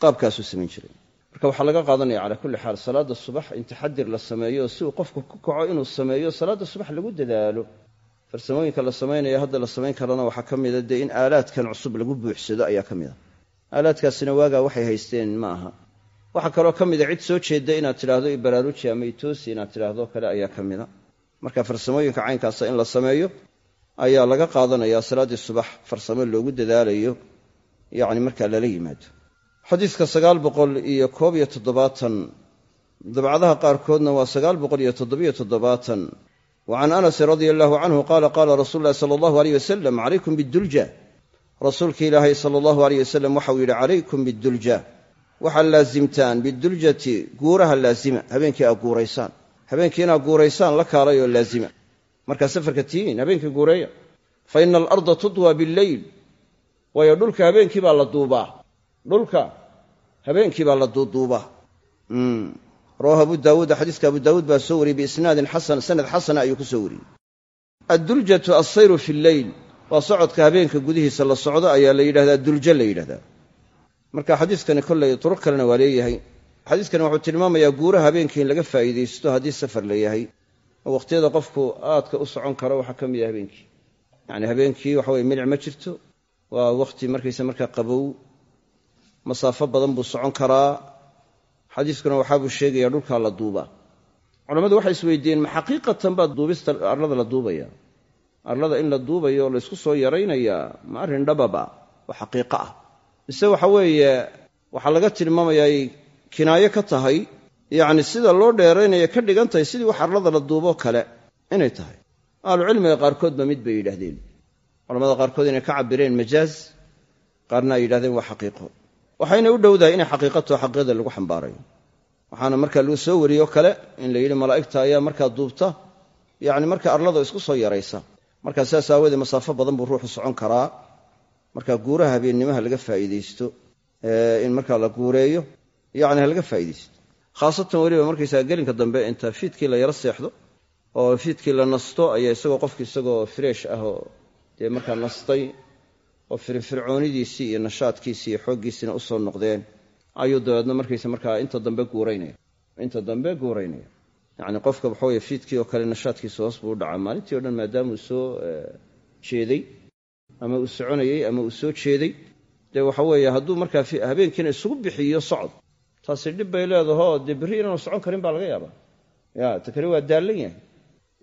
Qaabkaasuu samayn jiray. Marka waxaa laga qaadanaya calaa kulli xaal salaadda subax in taxadir la sameeyo si uu qofku ku kaco inuu sameeyo salaadda subax lagu dadaalo farsamooyinka la samaynayo hadda la samayn karana waxaa ka mida dee in aalaadkan cusub lagu buuxsado ayaa ka mid a. Aalaadkaasina waagaa waxay haysteen ma aha. Waxaa kaloo ka mida cid soo jeedda inaad tidhaahdo i baraaruji ama itoosi inaad tidhaahdo kale ayaa ka mida marka farsamooyinka caynkaasa in la sameeyo ayaa laga qaadanaya salaaddii subax farsamo loogu dadaalayo yacni markaa lala yimaado. Xadiiska sagaal boqol iyo koob iyo toddobaatan dabcadaha qaarkoodna waa sagaal boqol iyo toddobiyo toddobaatan wa can anasin radia allahu canhu qaala qaala rasuulu llahi sala allahu aleyh wasalam calaykum bidulja rasuulka ilaahay sala allahu aleyh wasalam waxau yidhi calaykum bidulja waxaad laasimtaan biduljati guuraha laazima habeenkii aad guuraysaan habeenkii inaad guuraysaan la kaalay oo laazima markaa safarka tihiin habeenkii guureeya fa ina alarda tudwa billeyl waayo dhulka habeenkii baa la duubaa dhulka habeenkii baa la duuduubaa rawahu abu daawuuda xadiiska abu daawuud baa soo wariyey biisnaadin xasan sanad xasana ayuu ku soo wariyey. Adduljatu alsayru fi lleyl waa socodka habeenka gudihiisa la socdo ayaa la yidhahdaa duljo la yidhahdaa. Marka xadiiskani kolley turuq kalena waa leeyahay. Xadiiskani wuxuu tilmaamayaa guuraha habeenkii in laga faa'iidaysto haddii safar la yahay. Oo wakhtiyada qofku aadka u socon karo waxaa ka mid ah habeenkii. Yacni habeenkii waxa weye milic ma jirto waa wakhti masaafo badan buu socon karaa xadiiskuna waxaabuu sheegayaa dhulkaa la duubaa culammadu waxay isweydiiyeen ma xaqiiqatan baa duubista arlada la duubaya? Arlada in la duubayo oo laysku soo yaraynayaa ma arrin dhababa oo xaqiiqo ah. Mise waxa weeye waxaa laga tilmaamayaa ay kinaayo ka tahay yacni sida loo dheeraynaya ka dhigan tahay sidii wax arlada la duuboo kale inay tahay. Ahlucilmiga qaarkoodba mid bay yidhaahdeen. Culamada qaarkood inay ka cabireen majaaz qaarna ay yidhahdeen waa xaqiiqo waxayna u dhowdahay inay xaqiiqatoo xaqiiqada lagu xambaarayo. Waxaana markaa lagu soo wariyoo kale in la yidhi malaa'igta ayaa markaa duubta yacni marka arlada isku soo yaraysa. Markaa sidaas aawoodee masaafo badan buu ruuxu socon karaa. Marka guuraha habeennimaha laga faa'iidaysto in markaa la guureeyo yacni ha laga faa'iidaysto. Khaasatan weliba markaysaga gelinka dambe inta fiidkii la yaro seexdo oo fiidkii la nasto ayaa isagoo qofki isagoo freesh ah oo dee markaa nastay oo firfircoonidiisii iyo nashaadkiisii iyo xooggiisiina u soo noqdeen ayuu dabeedna markaysa markaa inta dambe guuraynaya. Inta dambe guuraynaya. Yacni qofka waxa weye fiidkii oo kale nashaadkiisa hoos buu u dhacaa. Maalintii o dhan maadaama uu soo jeeday ama uu soconayey ama uu soo jeeday dee waxa weeye hadduu markaa habeenkiina isugu bixiyo socod taasi dhib bay leedahoo dee berri inaanu socon karin baa laga yaabaa. Ya ta waa daallan yahay.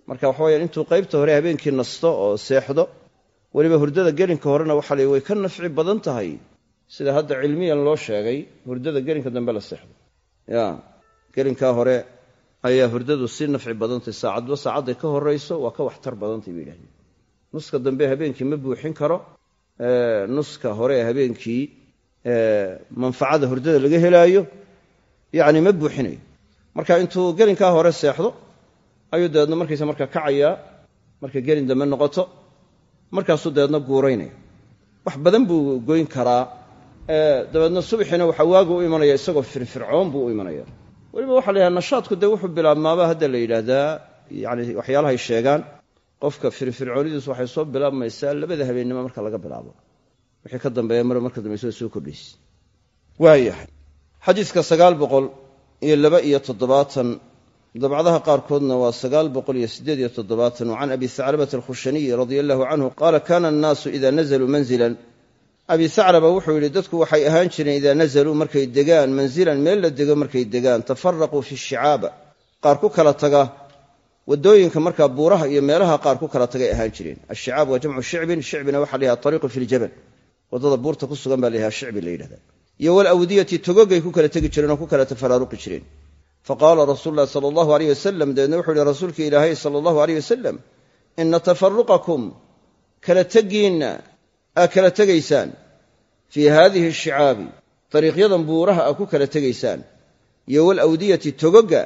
Marka waxa weyaan intuu qaybta hore habeenkii nasto oo seexdo weliba hurdada gelinka horena waxa la way ka nafci badan tahay. Sida hadda cilmiyan loo sheegay hurdada gelinka dambe la seexdo. Ya gelinkaa hore ayaa hurdadu si nafci badantay saacadba saacadday ka horayso waa ka waxtar badantay bay yidhahdeen nuska dambe habeenkii ma buuxin karo nuska hore ee habeenkii manfacada hurdada laga helaayo yacni ma buuxinayo marka intuu gelinkaa hore seexdo ayuu dabeedna markaysa markaa kacayaa markay gelin dambe noqoto markaasuu dabeedna guuraynaya wax badan buu goyn karaa dabeedna subaxiina waxa waagu u imanaya isagoo firfircoon buu u imanaya. Weliba waxa la yidhaha nashaadku dee wuxuu bilaabmaaba hadda la yidhaahdaa yani waxyaalahay sheegaan qofka firfircoonidiisu waxay soo bilaabmaysaa labada habeennimo marka laga bilaabo. Wixii ka dambeeya mar marka dambaysa soo kordhaysa waayahay xadiiska sagaal boqol iyo laba iyo toddobaatan dabcdaha qaarkoodna waa sagaal boqol iyo siddeed iyo toddobaatan can abi saclabata alkhushaniyi radia allahu canhu qaala kana annaasu ida nazaluu manzilan. Abi saclaba wuxuu yidhi dadku waxay ahaan jireen idaa nazaluu markay degaan manzilan meel la dego markay degaan tafaraquu fi shicaaba. Qaar ku kala taga waddooyinka markaa buuraha iyo meelaha qaar ku kala tagay ahaan jireen. Ashicaab waa jamcu shicbin shicbina waxa la yidhaha ariiqu fi ljabal waddada buurta ku sugan baa la yidhaha shicbi la yidhahda iyo walawdiyati togogay ku kala tegi jireen oo ku kala tafaraaruqi jireen faqaala rasuulu llahi sala allahu aleyh wasalam dabeedna wuxuu yihi rasuulka ilaahay sala allahu aleyh wasalam ina tafaruqakum kala tegiinna aa kala tegaysaan fii haadihi ashicaabi dariiqyadan buuraha aa ku kala tegaysaan iyo walawdiyati togoga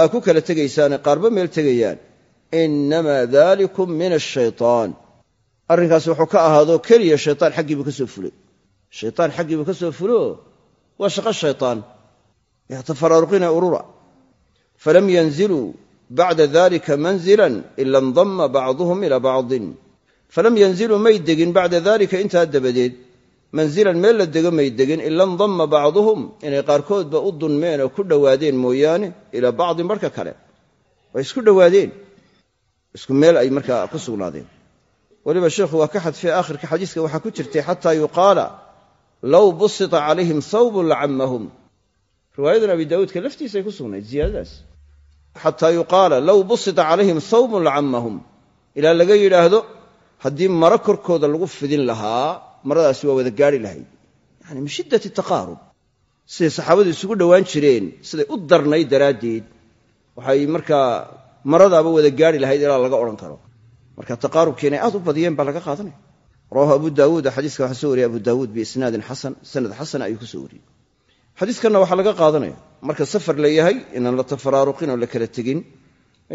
aa ku kala tegaysaane qaarba meel tegayaan innamaa dalikum min ashaytaan arrinkaasi wuxuu ka ahaadoo keliya shaytaan xaggiibuu ka soo fulay shaytaan xaggiibuu ka soo fulo waa shaqo shaytaan yatafaraaruqina urura falam yanziluu bacda dalika manzilan ila ndama bacduhum ila bacdin falam yanziluu may degin bacda dalika intaa dabadeed manzilan meel la dego may degin ila ndama bacduhum inay qaarkoodba u dunmeen oo ku dhowaadeen mooyaane ilaa bacdin barhka kale way isku dhowaadeen isku meel ay markaa ku sugnaadeen weliba sheikhu waa ka xadfay aakhirka xadiiska waxaa ku jirtay xataa yuqaala low busita calayhim thawbun lacammahum riwaayadan abi daawuudka laftiisay ku sugnayd ziyaadadaas. Xataa yuqaala low busita calayhim thawbun lacammahum. Ilaa laga yidhaahdo haddii maro korkooda lagu fidin lahaa maradaasi waa wada gaari lahayd. Yani min shiddati taqaarub. Siday saxaabadu isugu dhowaan jireen siday u darnayd daraaddeed waxay markaa maradaaba wada gaari lahayd ilaa laga odhan karo. Marka taqaarubkii inay aad u badiyeen baa laga qaadanaya rawahu abu daawuuda xadiiska waxaa soo wariyey abu daawuud biisnaadin xasan sanad xasana ayuu ku soo wariyey xadiiskanna waxaa laga qaadanaya marka safar la yahay inaan la tafaraaruqin oo la kala tegin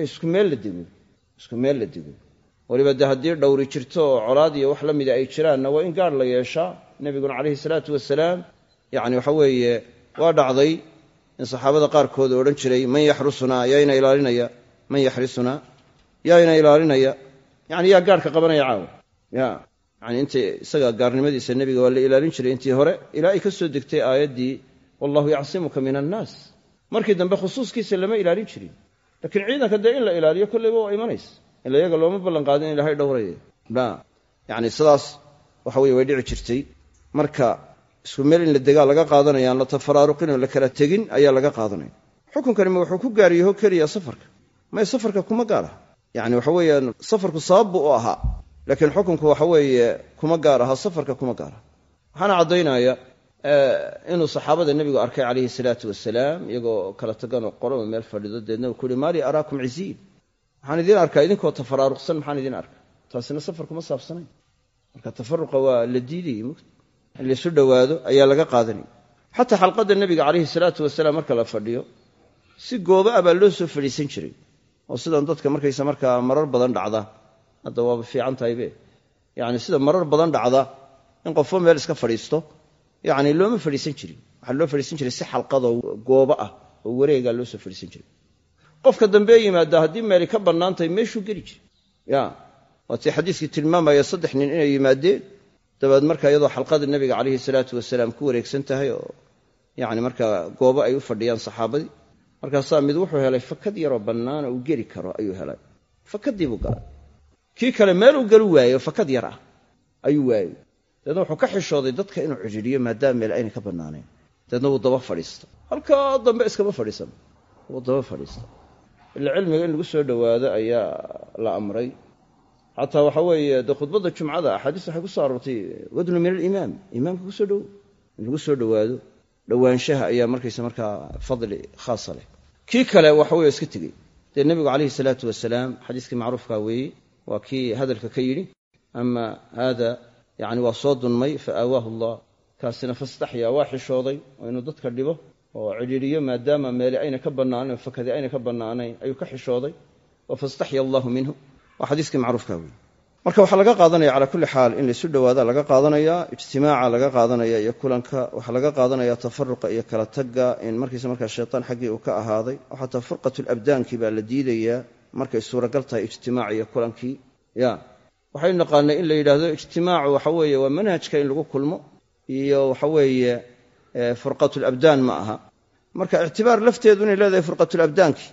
isku meel la dego isku meel la dego weliba dee haddii dhowri jirto oo colaad iyo wax la mida ay jiraanna waa in gaar la yeeshaa. Nebiguna calayhi salaatu wasalaam yacni waxa weeye waa dhacday in saxaabada qaarkood odhan jiray man yaxrusunaa yaayna ilaalinaya? Man yaxrisunaa yaayna ilaalinaya? Yani yaa gaarhka qabanaya caawa. Ya yani intay isaga gaarnimadiisa nebiga waa la ilaalin jiray intii hore ilaa ay ka soo degtay aayaddii wallahu yacsimuka min annaas. Markii dambe khusuuskiisa lama ilaalin jirin. Laakiin ciidanka dee in la ilaaliyo kolleyba waa imanaysa. Ila iyaga looma ballan qaadin in ilahay dhowraya la yani sidaas waxa weye way dhici jirtay. Marka isku meel in la degaa laga qaadanaya aan la tafaraaruqin oo la kala tegin ayaa laga qaadanaya. Xukunkani ma wuxuu ku gaariyaho keliya safarka. May safarka kuma gaar aha yani waxa weeyaan safarku sabab buu u ahaa. Laakiin xukunku waxa weeye kuma gaar aha safarka kuma gaar waxaana caddaynaya inuu saxaabada nebigu arkay calayhi salaatu wasalaam iyagoo kala taganoo qolaba meel fadhido deedna uu ku uhi maali araakum ciziin? Waxaan idiin arkaa idinkoo tafaraaruqsan maxaan idiin arkaa. Taasina safar kuma saabsanayn. Marka tafaruqa waa la diidayey mugta in laysu dhowaado ayaa laga qaadanaya xataa xalqadda nebiga calayhi salaatu wasalaam marka la fadhiyo si gooba ah baa loo soo fadhiisan jiray. Oo sidan dadka markaysa markaa marar badan dhacda. Hadda waaba fiican tahaybe yani sida marar badan dhacda in qofba meel iska fadhiisto yani looma fadhiisan jirin. Waxaa loo fadhiisan jiray si xalqadoo gooba ah oo wareegaa loo soo fadhiisan jiray. Qofka dambee yimaada haddii meeli ka bannaantahay meeshuu geli jiray. Ya waatii xadiiskii tilmaamaya saddex nin inay yimaadeen. Dabeed marka iyadoo xalqada nebiga calayhi salaatu wasalaam ku wareegsan tahay oo yani markaa goobo ay u fadhiyaan saxaabadii markaasaa mid wuxuu helay fakad yaroo bannaana uu geli karo ayuu helay. Fakadii buu galay. Kii kale meel uu galu waayo fakad yar ah ayuu waayey dabeedna wuxuu ka xishooday dadka inuu cidhiidhiyo maadaama meel aynay ka bannaanayn. Dabeedna wuu daba fadhiista halkaa dambe iskama fadhiisan. Wuu daba fadhiista ila cilmiga in lagu soo dhowaado ayaa la amray. Xataa waxa weeye de khudbadda jumcada axaadiis waxay ku soo aroortay wadnu min alimaam imaamka ku soo dhowo in lagu soo dhowaado dhowaanshaha ayaa markaysa markaa fadli khaasa leh. Kii kale waxa weye iska tegey. Dee nebigu calayhi salaatu wasalaam xadiiskii macruufkaa weeye waa kii hadalka ka yidhi ama haada yani waa soo dunmay fa aawaahu allah. Kaasina fastaxyaa waa xishooday oo inuu dadka dhibo oo cidhiiriyo maadaama meeli ayna ka bannaanayn fakadi ayna ka bannaanayn ayuu ka xishooday. Oo fastaxya allahu minhu. Waa xadiiskii macruufka wey marka waxaa laga qaadanaya calaa kulli xaal in laysu dhowaada laga qaadanaya ijtimaaca laga qaadanaya iyo kulanka waxaa laga qaadanaya tafaruqa iyo kala tagga in markiisa markaa shaytaan xaggii uu ka ahaaday oo xataa furqatulabdaankii baa la diidayaa markay suuragal tahay ijtimaac iyo kulankii. Ya waxaynu naqaanay in la yidhaahdo ijtimaacu waxa weeye waa manhajka in lagu kulmo iyo waxa weeye furqatulabdaan ma aha. Marka ictibaar lafteedu inay leedahay furqatulabdaankii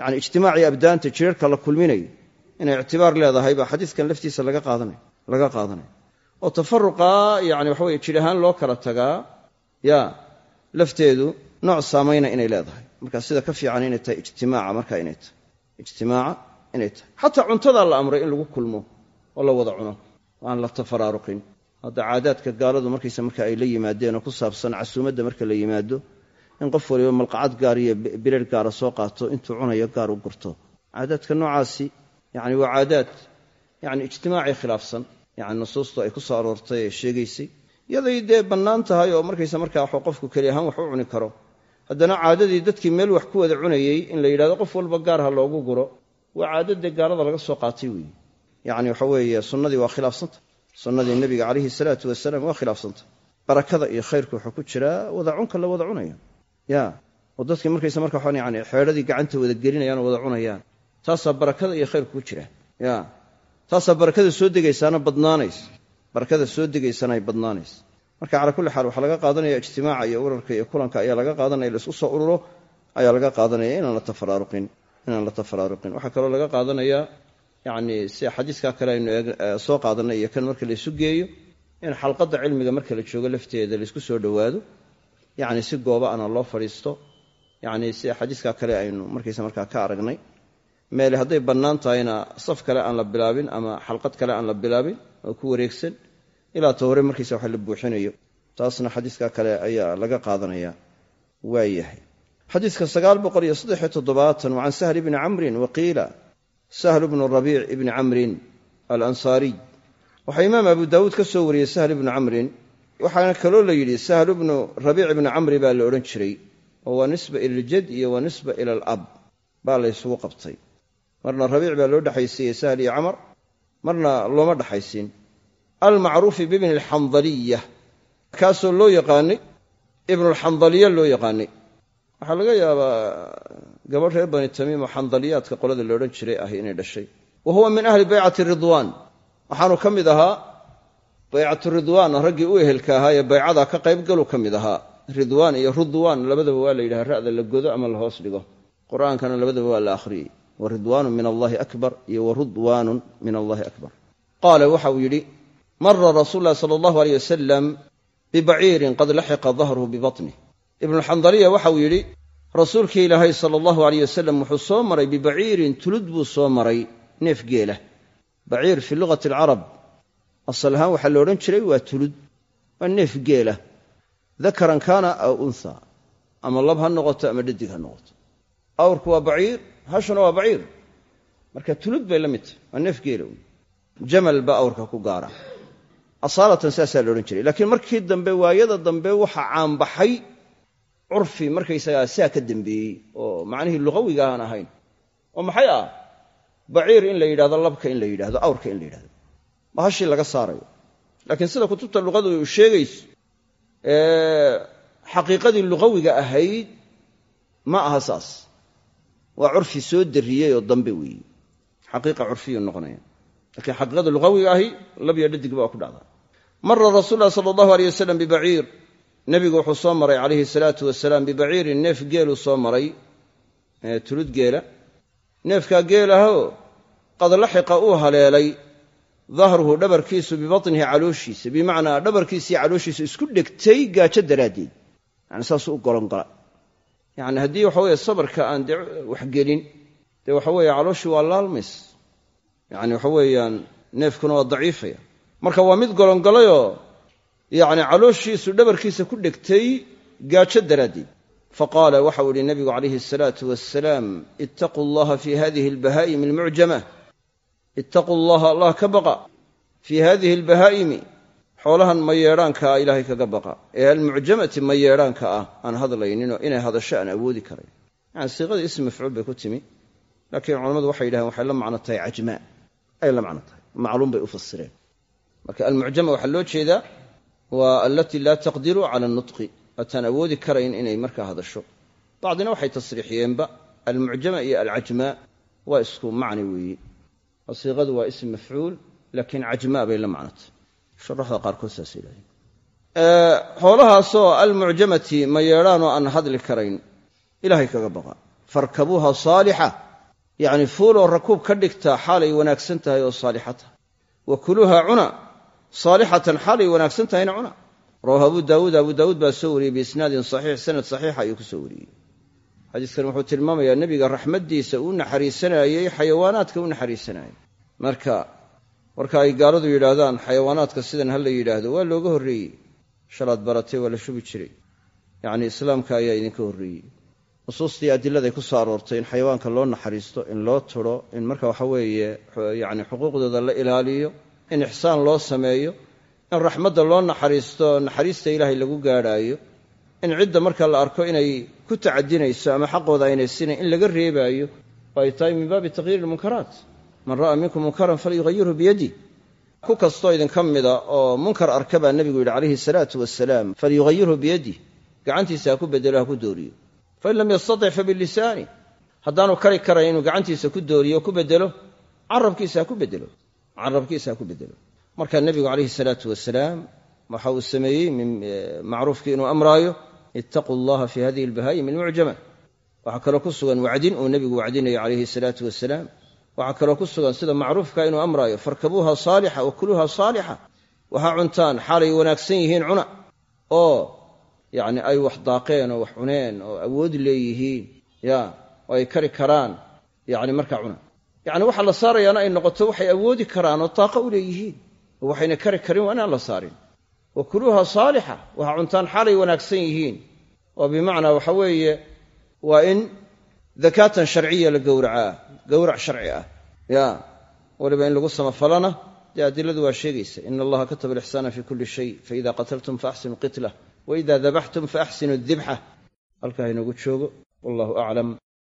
yani ijtimaacii abdaanta jirarka la kulminayo inay ictibaar leedahay baa xadiiskan laftiisa laga qaadanaya laga qaadanaya oo tafaruqa yani waxa weye jir ahaan loo kala tagaa ya lafteedu nooc saamayna inay leedahay. Marka sida ka fiican inay tahay ijtimaaca marka inay tahay ijtimaaca inay tahay. Xataa cuntadaa la amray in lagu kulmo oo la wada cuno. Aan la tafaraaruqin. Hadda caadaadka gaaladu markaysa marka ay la yimaadeen oo ku saabsan casuumadda marka la yimaado in qof waliba malqacad gaar iyo bileer gaara soo qaato intuu cunayo gaar u gurto. Caadaadka noocaasi yani waa caadaad yani ijtimaacii khilaafsan. Yani nusuustu ay ku soo aroortay ee sheegaysay. Iyaday dee bannaan tahay oo markaysa markaa waxuu qofku keli ahaan wax u cuni karo. Haddana caadadii dadkii meel wax ku wada cunayey in la yidhahdo qof walba gaar ha loogu guro waa caadadee gaalada laga soo qaatay weeye yacni waxa weeye sunnadii waa khilaafsanta. Sunnadii nebiga calayhi salaatu wasalaam waa khilaafsanta. Barakada iyo khayrku wuxuu ku jiraa wadacunka la wada cunaya. Ya oo dadkii markaysa marka waxaan yani xeedhadii gacanta wada gelinayaan wada cunayaan. Taasaa barakada iyo khayrku ku jira. Ya taasaa barakada soo degaysaana badnaanays. Barakada soo degaysana ay badnaanays. Marka calaa kulli xaal waxaa laga qaadanaya ijtimaaca iyo urarka iyo kulanka ayaa laga qaadanaya la isku soo ururo ayaa laga qaadanaya inaan la tafaraaruqin waxaa kaloo laga qaadanayaa yacni sida xadiiskaa kale aynu soo qaadanay iyo kan marka laysu geeyo in xalqadda cilmiga marka la joogo lafteeda laysku soo dhowaado yacni si gooba ana loo fadhiisto yacni sida xadiiskaa kale aynu markaysa markaa ka aragnay. Meele hadday bannaan tahayna saf kale aan la bilaabin ama xalqad kale aan la bilaabin oo ku wareegsan ilaa ta hore markiisa wax la buuxinayo. Taasna xadiiska kale ayaa laga qaadanaya waayahay. Xadiiska sagaal boqol iyo saddexiyo toddobaatan wa sahli bni camrin waqiila sahlu bnu rabiic ibni camrin alansaariy waxaa imaam abu daawuud ka soo wariyey sahl ibnu camrin waxaana kaloo la yidhi sahlu bnu rabiic ibni camri baa la odhan jiray oo waa nisba ila aljad iyo waa nisba ila alab baa la ysugu qabtay. Marna rabiic baa loo dhexaysiiyey sahl iyo camar marna looma dhexaysin almacruufi bibni alxandaliya kaasoo loo yaqaanay ibnulxandaliya loo yaqaanay. Waxaa laga yaabaa gabadh reer bani tamiim oo xandaliyaadka qolada la odhan jiray ahi inay dhashay. Wa huwa min ahli baycati ridwaan waxaanu ka mid ahaa baycatu ridwaan raggii u ehelka ahaa ee baycadaa ka qaybgalu ka mid ahaa. Ridwaan iyo rudwaan labadaba waa la yidhaha ra'da la godo ama la hoos dhigo. Qur'aankana labadaba waa la akhriyey. Wa ridwaanun min allahi akbar iyo wa rudwaanun min allahi akbar. Qaala waxa uu yidhi mara rasuulu llahi sala allahu aleyh wasalam bibaciirin qad laxiqa dahruhu bibatnih ibnuxandaliya waxa uu yidhi rasuulkii ilaahay sala allahu aleyh wasalam wuxuu soo maray bibaciirin tulud buu soo maray neef geela. Baciir fii lugati alcarab asal ahaan waxaa la odhan jiray waa tulud waa neef geela. Dakaran kaana aw unha ama lab ha noqoto ama dhadig ha noqoto. Awrku waa baciir hashuna waa baciir. Marka tulud bay la mid tahay waa neef geela jamal baa awrka ku gaara. Asaalatan saasaa la odhan jiray laakiin markii dambe waayada dambe waxa caanbaxay curfi markaysagaa saa ka dembeeyey oo macnihii luqawiga aan ahayn. Oo maxay ah? Baciir in la yidhahdo labka in la yidhahdo awrka in la yidhahdo ma hashii laga saarayo. Laakiin sida kutubta luqadu u sheegayso xaqiiqadii luqawiga ahayd ma aha saas. Waa curfi soo darriyey oo dambe weeye xaqiiqa curfiyu noqonaya. Lakiin xaqiiqada luqawiga ahi labyo dhadigba waa ku dhacdaa mara rasuul lahi sala allahu aleyh wasalam bibaciir nebigu wuxuu soo maray calayhi salaatu wasalaam bibaciirin neef geeluu soo maray tulud geela. Neefkaa geelahoo qad laxiqa uu haleelay dahruhu dhabarkiisu bibatnihi calooshiisa bimacnaa dhabarkiisii calooshiisa isku dhegtay gaajo daraaddeed. Yani saasuu u golongala yani haddii waxa weye sabarka aan dee waxgelin dee waxa weeye calooshii waa laalmays. Yani waxa weeyaan neefkuna waa daciifaya. Marka waa mid golongalayoo yacni calooshiisu dhabarkiisa ku dhegtay gaajo daraaddeed. Faqaala waxau ihi nabigu calayhi asalaatu wasalaam ittaquu allaha fii hadihi albahaa'imi almucjama ittaquu allaha allah ka baqa. Fii hadihi albahaa'imi xoolahan mayeedhaanka ah ilaahay kaga baqa. Ee almucjamati mayeedhaanka ah aan hadlayninoo inay hadasho aan awoodi karayn yani siiqada ism mafcuul bay ku timi. Laakiin culammadu waxay yidhahdeen waxay la macno tahay cajmaa ay la macno tahay macluum bay u fasireen marka almucjama waxaa loo jeedaa waa alatii laa taqdiru cala anutqi waataan awoodi karayn inay markaa hadasho. Bacdina waxay tasriixiyeenba almucjama iyo alcajmaa waa isku macni weeye siiqadu waa ism mafcuul laakiin cajmaa bay la macnotay sharaxda qaarkood saas yidhahdeen xoolahaasoo almucjamati ma yeedhaanoo aan hadli karayn ilaahay kaga baqa. Farkabuuha saalixa. Yacni fuuloo rakuub ka dhigta xaalay wanaagsan tahay oo saalixa tahay. Wa kuluuha cuna saalixatan xaalay wanaagsan tahayna cuna. rawahu abu daawuud abu daawuud baa soo wariyey biisnaadin saxiix sanad saxiixa ayuu ku soo wariyey xadiiskan wuxuu tilmaamayaa nebiga raxmaddiisa uu naxariisanayey xayawaanaadka u naxariisanayay marka marka ay gaaladu yidhaahdaan xayawaanaadka sidan ha la yidhaahdo waa looga horreeyey shalaad baratay waa la shubi jiray yacni islaamka ayaa idinka horreeyey nusuustii adilladay ku soo aroortay in xayawaanka loo naxariisto in loo turo in marka waxa weeye yacni xuquuqdooda la ilaaliyo in ixsaan loo sameeyo in raxmadda loo naxariisto naxariista ilaahay lagu gaadhaayo in cidda marka la arko inay ku tacadinayso ama xaqooda aynay sinayn in laga reebaayo oo ay tahay min baabi taqyiiri ilmunkaraat man ra'a minkum munkaran falyughayirhu biyadi. Ku kastoo idinka mida oo munkar arka baa nebigu yidhi calayhi salaatu wasalaam falyughayirhu biyadih gacantiisa ha ku bedelo ha ku dooriyo. Fain lam yastatic fabilisaani haddaanu kari karayn inuu gacantiisa ku dooriyo ku bedelo. Carabkiisa ha ku bedelo carabkiisa ku bedelo. Marka nebigu calayhi salaatu wasalaam waxa uu sameeyey min macruufkii inuu amraayo ittaquu allaha fii hadihi albahaa'im almucjama waxaa kaloo ku sugan wacdin uu nebigu wacdinayo calayhi salaatu wasalaam waxaa kaloo ku sugan sida macruufka inuu amraayo farkabuuha saalixa wa kuluuha saalixa. Waxaa cuntaan xaalay wanaagsan yihiin cuna oo yacni ay wax daaqeen oo wax cuneen oo awood leeyihiin ya oo ay kari karaan yacni markaa cuna yacni waxa la saarayaana ay noqoto waxay awoodi karaan oo daaqo u leeyihiin. Oo waxayna kari karin waa inaan la saarin. Wa kuluuha saalixa waxaa cuntaan xaalay wanaagsan yihiin. Oo bimacnaa waxa weeye waa in dakaatan sharciya la gowracaa gowrac sharci ah. Ya weliba in lagu samafalana dee adiladu waa sheegaysa ina allaha kataba alixsaana fi kulli shay faida qataltum faaxsinu qitlah waida dabaxtum faaxsinu dibxa. Halkaa inagu joogo wallahu aclam